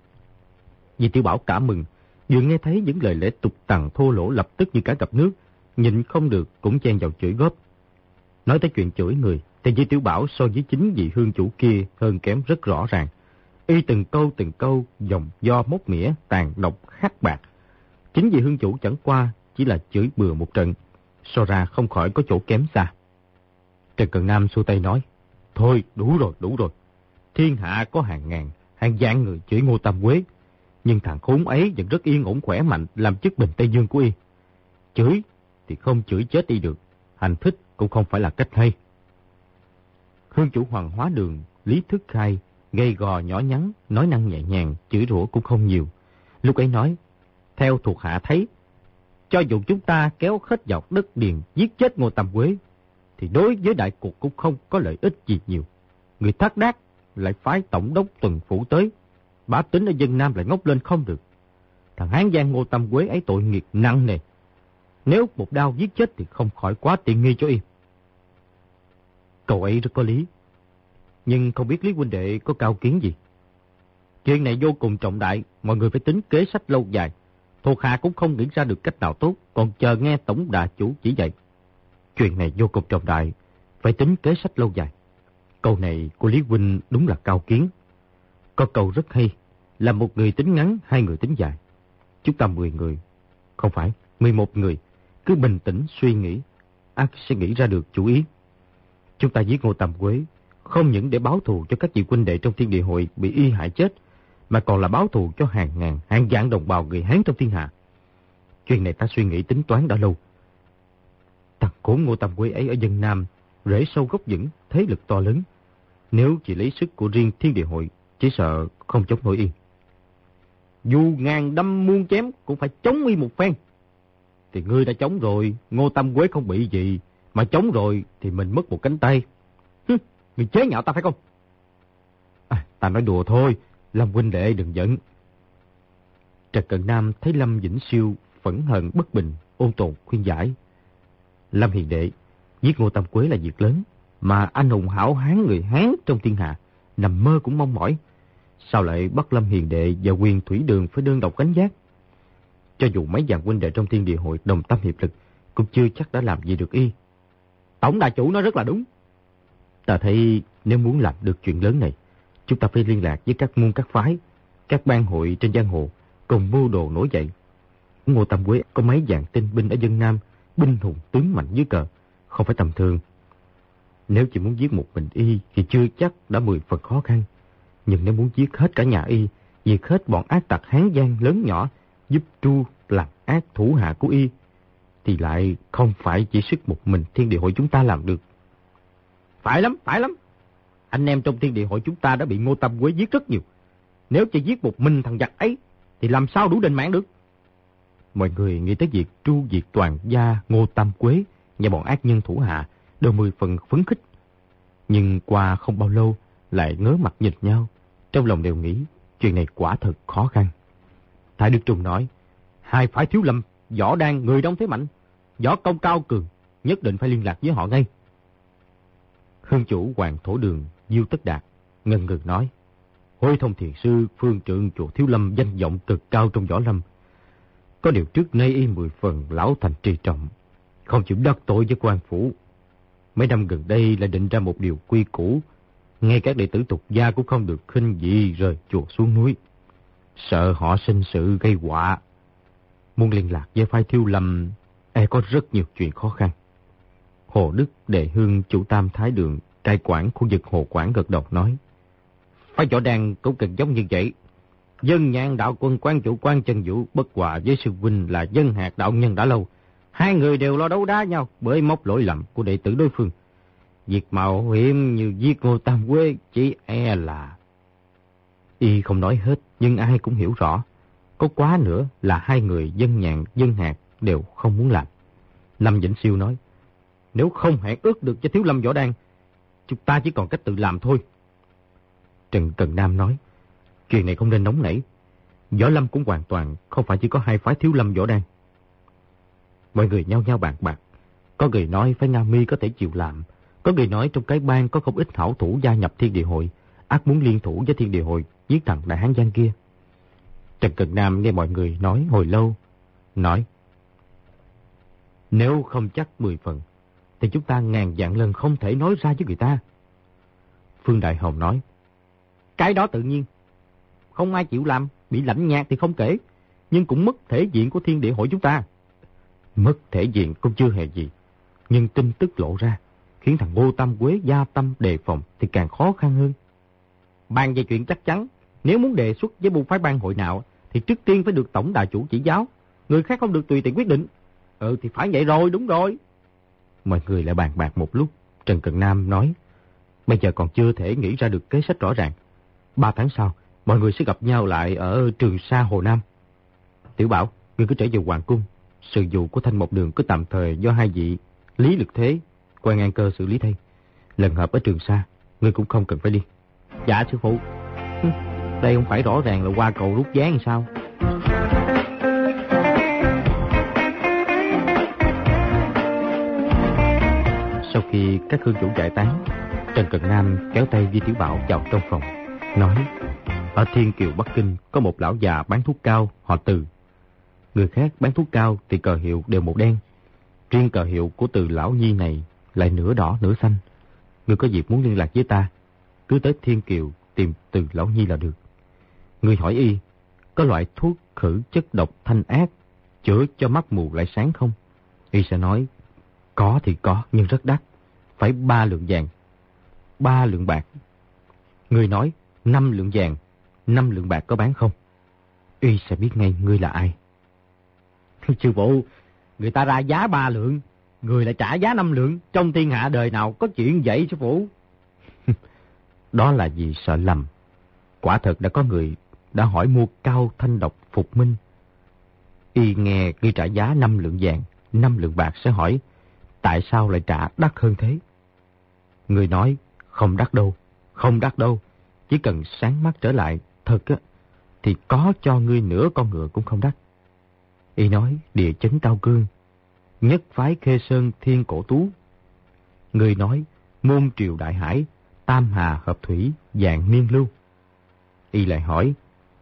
vì Tiểu Bảo cả mừng, vừa nghe thấy những lời lẽ tục tằng thô lỗ lập tức như cả gặp nước, nhịn không được cũng chen vào chửi góp. Nói tới chuyện chửi người, thì Di Tiểu Bảo so với chính vị hương chủ kia hơn kém rất rõ ràng. Y từng câu từng câu, dòng do mốt mỉa, tàn độc, khắc bạc. Chính vị hương chủ chẳng qua, chỉ là chửi bừa một trận, so ra không khỏi có chỗ kém xa. Trần Cần Nam xua tay nói, Thôi, đủ rồi, đủ rồi. Thiên hạ có hàng ngàn, hàng vạn người chửi Ngô Tam Quế, nhưng thằng khốn ấy vẫn rất yên ổn khỏe mạnh làm chức bình Tây Dương của y. Chửi thì không chửi chết đi được, hành thích cũng không phải là cách hay. Hương chủ hoàng hóa đường, Lý Thức Khai, gây gò nhỏ nhắn, nói năng nhẹ nhàng, chửi rủa cũng không nhiều. Lúc ấy nói, theo thuộc hạ thấy, cho dù chúng ta kéo hết dọc đất điền giết chết Ngô Tam Quế, thì đối với đại cục cũng không có lợi ích gì nhiều. Người thác đác lại phái tổng đốc tuần phủ tới, bá tính ở dân Nam lại ngốc lên không được. Thằng Hán Giang Ngô Tam Quế ấy tội nghiệp nặng nề. Nếu một đao giết chết thì không khỏi quá tiện nghi cho y. Cậu ấy rất có lý. Nhưng không biết Lý huynh đệ có cao kiến gì. Chuyện này vô cùng trọng đại, mọi người phải tính kế sách lâu dài. Thuộc hạ cũng không nghĩ ra được cách nào tốt, còn chờ nghe tổng đà chủ chỉ dạy. Chuyện này vô cùng trọng đại, phải tính kế sách lâu dài. Câu này của Lý Huynh đúng là cao kiến. Có câu rất hay, là một người tính ngắn, hai người tính dài. Chúng ta 10 người, không phải, 11 người, cứ bình tĩnh suy nghĩ, ác sẽ nghĩ ra được chủ ý. Chúng ta giết Ngô Tầm Quế, không những để báo thù cho các vị huynh đệ trong thiên địa hội bị y hại chết, mà còn là báo thù cho hàng ngàn, hàng vạn đồng bào người Hán trong thiên hạ. Chuyện này ta suy nghĩ tính toán đã lâu. Thằng khốn Ngô Tam Quế ấy ở dân Nam, rễ sâu gốc vững, thế lực to lớn. Nếu chỉ lấy sức của riêng thiên địa hội, chỉ sợ không chống nổi yên. Dù ngàn đâm muôn chém cũng phải chống y một phen. Thì ngươi đã chống rồi, Ngô Tâm Quế không bị gì, mà chống rồi thì mình mất một cánh tay. Hứ, ngươi chế nhạo ta phải không? À, ta nói đùa thôi, Lâm huynh đệ đừng giận. Trần Cận Nam thấy Lâm Vĩnh Siêu phẫn hận bất bình, ôn tồn khuyên giải. Lâm Hiền Đệ, giết Ngô Tâm Quế là việc lớn, mà anh hùng hảo hán người Hán trong thiên hạ, nằm mơ cũng mong mỏi. Sao lại bắt Lâm Hiền Đệ và quyền thủy đường phải đơn độc cánh giác? Cho dù mấy dàn huynh đệ trong thiên địa hội đồng tâm hiệp lực, cũng chưa chắc đã làm gì được y. Tổng đại chủ nói rất là đúng. Ta thấy nếu muốn làm được chuyện lớn này, chúng ta phải liên lạc với các môn các phái, các ban hội trên giang hồ, cùng mưu đồ nổi dậy. Ngô Tam Quế có mấy dạng tinh binh ở dân Nam, binh hùng tướng mạnh dưới cờ, không phải tầm thường. Nếu chỉ muốn giết một mình y thì chưa chắc đã mười phần khó khăn. Nhưng nếu muốn giết hết cả nhà y, diệt hết bọn ác tặc hán gian lớn nhỏ, giúp tru làm ác thủ hạ của y, thì lại không phải chỉ sức một mình thiên địa hội chúng ta làm được. Phải lắm, phải lắm anh em trong thiên địa hội chúng ta đã bị Ngô Tâm Quế giết rất nhiều. Nếu chỉ giết một mình thằng giặc ấy, thì làm sao đủ đền mạng được? Mọi người nghĩ tới việc tru diệt toàn gia Ngô Tâm Quế và bọn ác nhân thủ hạ đều mười phần phấn khích. Nhưng qua không bao lâu lại ngớ mặt nhìn nhau, trong lòng đều nghĩ chuyện này quả thật khó khăn. Thái Đức Trung nói, hai phải thiếu lâm, võ đang người đông thế mạnh, võ công cao cường, nhất định phải liên lạc với họ ngay. Hương chủ Hoàng Thổ Đường, Diêu Tất Đạt, ngần ngừng nói, Hối thông thiền sư, phương trượng chùa Thiếu Lâm danh vọng cực cao trong võ lâm. Có điều trước nay y mười phần lão thành trì trọng, không chịu đắc tội với quan phủ. Mấy năm gần đây lại định ra một điều quy củ, ngay các đệ tử tục gia cũng không được khinh dị rời chùa xuống núi. Sợ họ sinh sự gây họa. Muốn liên lạc với phái Thiếu Lâm, e có rất nhiều chuyện khó khăn. Hồ Đức Đệ Hương chủ tam thái đường, cai quản khu vực Hồ Quảng gật đầu nói. Phái võ đàn cũng cần giống như vậy. Dân nhàn đạo quân quan chủ quan Trần Vũ bất hòa với sư huynh là dân hạt đạo nhân đã lâu. Hai người đều lo đấu đá nhau bởi móc lỗi lầm của đệ tử đối phương. Việc mạo hiểm như giết ngô tam quê chỉ e là... Y không nói hết nhưng ai cũng hiểu rõ. Có quá nữa là hai người dân nhàn, dân hạt đều không muốn làm. Lâm Vĩnh Siêu nói, nếu không hẹn ước được cho Thiếu Lâm Võ Đan, chúng ta chỉ còn cách tự làm thôi. Trần Cần Nam nói, chuyện này không nên nóng nảy. Võ Lâm cũng hoàn toàn không phải chỉ có hai phái Thiếu Lâm Võ Đan. Mọi người nhau nhau bàn bạc. Có người nói phái Nga Mi có thể chịu làm. Có người nói trong cái bang có không ít hảo thủ gia nhập thiên địa hội. ác muốn liên thủ với thiên địa hội giết thằng đại hán giang kia. Trần Cần Nam nghe mọi người nói hồi lâu. Nói. Nếu không chắc mười phần, thì chúng ta ngàn dạng lần không thể nói ra với người ta. Phương Đại Hồng nói. Cái đó tự nhiên. Không ai chịu làm, bị lạnh nhạt thì không kể. Nhưng cũng mất thể diện của thiên địa hội chúng ta. Mất thể diện cũng chưa hề gì. Nhưng tin tức lộ ra, khiến thằng Ngô Tam Quế gia tâm đề phòng thì càng khó khăn hơn. Bàn về chuyện chắc chắn, nếu muốn đề xuất với buôn phái ban hội nào, thì trước tiên phải được tổng đà chủ chỉ giáo. Người khác không được tùy tiện quyết định. Ừ thì phải vậy rồi, đúng rồi. Mọi người lại bàn bạc một lúc. Trần Cận Nam nói, bây giờ còn chưa thể nghĩ ra được kế sách rõ ràng. Ba tháng sau, mọi người sẽ gặp nhau lại ở Trường Sa Hồ Nam. Tiểu Bảo, ngươi cứ trở về Hoàng Cung. Sự vụ của Thanh Một Đường cứ tạm thời do hai vị Lý Lực Thế, quan an cơ xử lý thay. Lần hợp ở Trường Sa, ngươi cũng không cần phải đi. Dạ sư phụ. Đây không phải rõ ràng là qua cầu rút gián hay sao? Sau khi các hương chủ giải tán, Trần Cận Nam kéo tay Di Tiểu Bảo vào trong phòng, nói Ở Thiên Kiều Bắc Kinh có một lão già bán thuốc cao, họ Từ. Người khác bán thuốc cao thì cờ hiệu đều màu đen. Riêng cờ hiệu của Từ Lão Nhi này lại nửa đỏ nửa xanh. Người có dịp muốn liên lạc với ta, cứ tới Thiên Kiều tìm Từ Lão Nhi là được. Người hỏi y, có loại thuốc khử chất độc thanh ác, chữa cho mắt mù lại sáng không? Y sẽ nói, có thì có, nhưng rất đắt. Phải ba lượng vàng. Ba lượng bạc. Người nói, năm lượng vàng, năm lượng bạc có bán không? Y sẽ biết ngay ngươi là ai. *laughs* Chư vụ, người ta ra giá ba lượng, người lại trả giá năm lượng. Trong thiên hạ đời nào có chuyện vậy sư phụ? *laughs* Đó là vì sợ lầm. Quả thật đã có người đã hỏi mua cao thanh độc phục minh. Y nghe ghi trả giá năm lượng vàng, năm lượng bạc sẽ hỏi tại sao lại trả đắt hơn thế? Người nói, không đắt đâu, không đắt đâu, chỉ cần sáng mắt trở lại, thật á, thì có cho ngươi nửa con ngựa cũng không đắt. Y nói, địa chấn cao cương, nhất phái khê sơn thiên cổ tú. Người nói, môn triều đại hải, tam hà hợp thủy, dạng niên lưu. Y lại hỏi,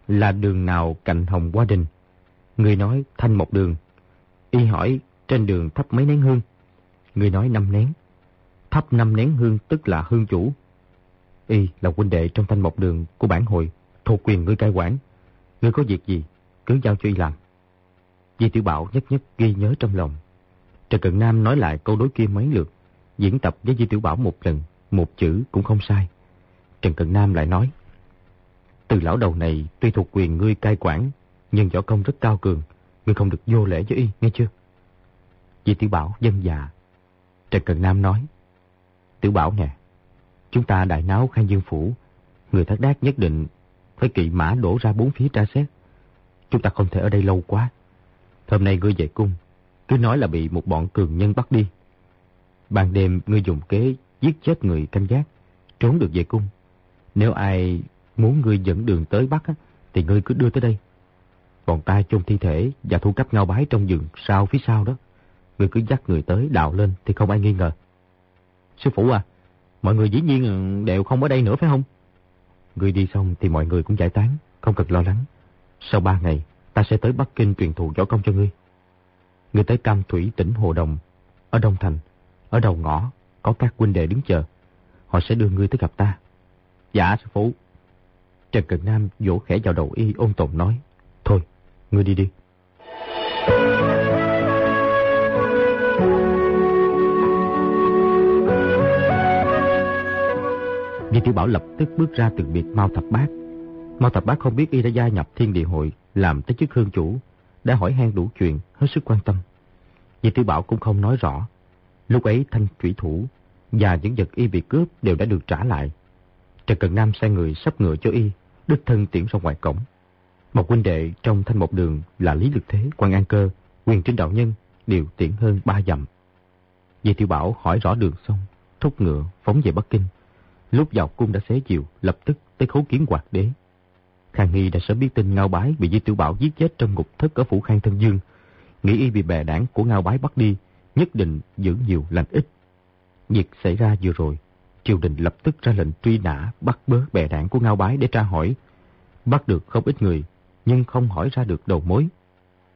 là đường nào cạnh hồng qua đình? Người nói, thanh một đường. Y hỏi, trên đường thắp mấy nén hương? Người nói năm nén. Thắp năm nén hương tức là hương chủ. Y là huynh đệ trong thanh mộc đường của bản hội, thuộc quyền ngươi cai quản. Ngươi có việc gì, cứ giao cho y làm. Di Tiểu Bảo nhất nhất ghi nhớ trong lòng. Trần Cận Nam nói lại câu đối kia mấy lượt, diễn tập với Di Tiểu Bảo một lần, một chữ cũng không sai. Trần Cận Nam lại nói, từ lão đầu này tuy thuộc quyền ngươi cai quản, nhưng võ công rất cao cường, ngươi không được vô lễ với y, nghe chưa? Di Tiểu Bảo dân già Trần Cần Nam nói, Tiểu Bảo nè, Chúng ta đại náo Khang Dương Phủ. Người thác đác nhất định phải kỵ mã đổ ra bốn phía tra xét. Chúng ta không thể ở đây lâu quá. Hôm nay ngươi về cung, cứ nói là bị một bọn cường nhân bắt đi. Ban đêm ngươi dùng kế giết chết người canh gác, trốn được về cung. Nếu ai muốn ngươi dẫn đường tới Bắc thì ngươi cứ đưa tới đây. Bọn ta chôn thi thể và thu cấp ngao bái trong rừng sau phía sau đó. Ngươi cứ dắt người tới đào lên thì không ai nghi ngờ. Sư phụ à, mọi người dĩ nhiên đều không ở đây nữa phải không? người đi xong thì mọi người cũng giải tán, không cần lo lắng. Sau ba ngày, ta sẽ tới Bắc Kinh truyền thụ võ công cho ngươi. Ngươi tới Cam Thủy tỉnh Hồ Đồng, ở Đông Thành, ở đầu ngõ, có các huynh đệ đứng chờ. Họ sẽ đưa ngươi tới gặp ta. Dạ sư phụ. Trần Cận Nam vỗ khẽ vào đầu y ôn tồn nói. Thôi, ngươi đi đi. Di Tiểu Bảo lập tức bước ra từ biệt Mao Thập Bát. Mao Thập Bát không biết y đã gia nhập thiên địa hội, làm tới chức hương chủ, đã hỏi han đủ chuyện, hết sức quan tâm. Di Tiểu Bảo cũng không nói rõ. Lúc ấy thanh thủy thủ và những vật y bị cướp đều đã được trả lại. Trần Cần Nam sai người sắp ngựa cho y, đích thân tiễn ra ngoài cổng. Một huynh đệ trong thanh một đường là Lý Lực Thế, quan An Cơ, quyền trinh đạo nhân đều tiễn hơn ba dặm. Di Tiểu Bảo hỏi rõ đường xong, thúc ngựa phóng về Bắc Kinh. Lúc vào cung đã xế chiều, lập tức tới khấu kiến hoạt đế. Khang Nghi đã sớm biết tin Ngao Bái bị Di Tiểu Bảo giết chết trong ngục thất ở phủ Khang Thân Dương. Nghĩ y bị bè đảng của Ngao Bái bắt đi, nhất định giữ nhiều lành ít. Việc xảy ra vừa rồi, triều đình lập tức ra lệnh truy nã bắt bớ bè đảng của Ngao Bái để tra hỏi. Bắt được không ít người, nhưng không hỏi ra được đầu mối.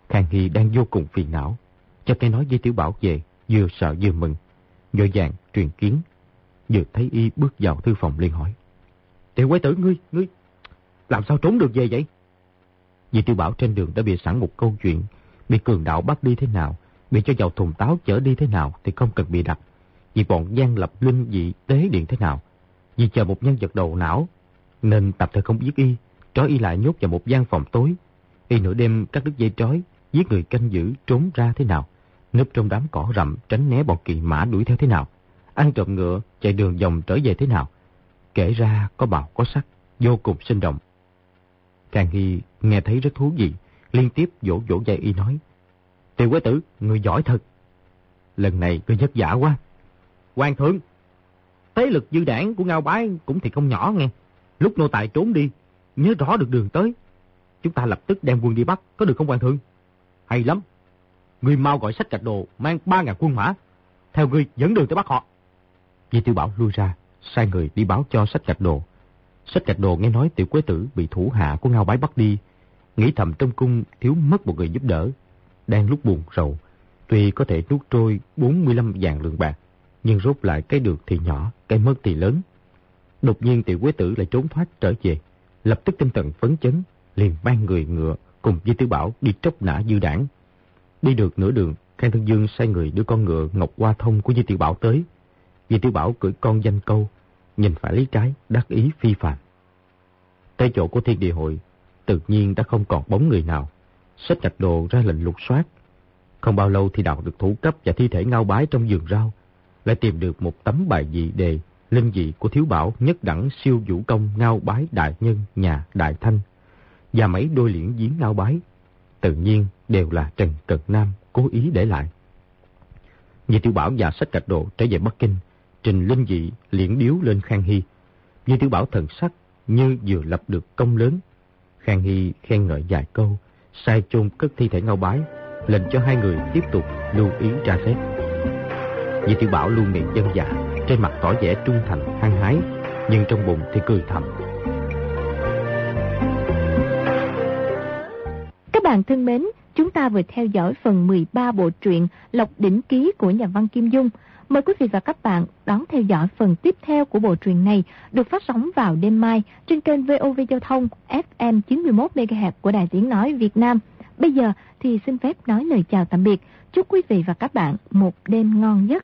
Khang Hy đang vô cùng phiền não, cho cái nói Di Tiểu Bảo về, vừa sợ vừa mừng, Dội dàng truyền kiến Vừa thấy y bước vào thư phòng liền hỏi. Tiểu quái tử ngươi, ngươi, làm sao trốn được về vậy? Vì tiêu bảo trên đường đã bị sẵn một câu chuyện, bị cường đạo bắt đi thế nào, bị cho vào thùng táo chở đi thế nào thì không cần bị đặt. Vì bọn gian lập linh dị tế điện thế nào. Vì chờ một nhân vật đầu não, nên tập thời không giết y, trói y lại nhốt vào một gian phòng tối. Y nửa đêm cắt đứt dây trói, giết người canh giữ trốn ra thế nào. Núp trong đám cỏ rậm tránh né bọn kỳ mã đuổi theo thế nào ăn trộm ngựa, chạy đường vòng trở về thế nào. Kể ra có bào có sắc, vô cùng sinh động. Càng Hy nghe thấy rất thú vị, liên tiếp vỗ vỗ dây y nói. Tiểu quế tử, người giỏi thật. Lần này ngươi vất giả quá. Hoàng thượng, thế lực dư đảng của Ngao Bái cũng thì không nhỏ nghe. Lúc nô tài trốn đi, nhớ rõ được đường tới. Chúng ta lập tức đem quân đi bắt, có được không Hoàng thượng? Hay lắm. Ngươi mau gọi sách cạch đồ, mang ba ngàn quân mã. Theo ngươi dẫn đường tới bắt họ. Di Tiểu Bảo lui ra, sai người đi báo cho sách gạch đồ. Sách gạch đồ nghe nói tiểu quế tử bị thủ hạ của Ngao Bái bắt đi, nghĩ thầm trong cung thiếu mất một người giúp đỡ. Đang lúc buồn rầu, tuy có thể nuốt trôi 45 vàng lượng bạc, nhưng rốt lại cái được thì nhỏ, cái mất thì lớn. Đột nhiên tiểu quế tử lại trốn thoát trở về, lập tức tinh thần phấn chấn, liền ban người ngựa cùng Di Tiểu Bảo đi tróc nã dư đảng. Đi được nửa đường, Khang Thân Dương sai người đưa con ngựa Ngọc Hoa Thông của Di Tiểu Bảo tới, vì Tiểu Bảo cưỡi con danh câu, nhìn phải lý trái, đắc ý phi phạm. Tới chỗ của thiên địa hội, tự nhiên đã không còn bóng người nào. Sách gạch đồ ra lệnh lục soát. Không bao lâu thì đào được thủ cấp và thi thể ngao bái trong vườn rau. Lại tìm được một tấm bài dị đề, linh dị của thiếu bảo nhất đẳng siêu vũ công ngao bái đại nhân nhà đại thanh. Và mấy đôi liễn giếng ngao bái. Tự nhiên đều là Trần cận Nam cố ý để lại. Vì tiểu bảo và sách gạch đồ trở về Bắc Kinh trình linh dị liễn điếu lên Khang Hy. Như tiểu bảo thần sắc như vừa lập được công lớn. Khang Hy khen ngợi vài câu, sai chôn cất thi thể ngao bái, lệnh cho hai người tiếp tục lưu ý tra xét. Như tiểu bảo luôn miệng dân dạ, trên mặt tỏ vẻ trung thành, hăng hái, nhưng trong bụng thì cười thầm. Các bạn thân mến, chúng ta vừa theo dõi phần 13 bộ truyện Lộc Đỉnh Ký của nhà văn Kim Dung. Mời quý vị và các bạn đón theo dõi phần tiếp theo của bộ truyện này được phát sóng vào đêm mai trên kênh VOV Giao thông FM 91MHz của Đài Tiếng Nói Việt Nam. Bây giờ thì xin phép nói lời chào tạm biệt. Chúc quý vị và các bạn một đêm ngon giấc.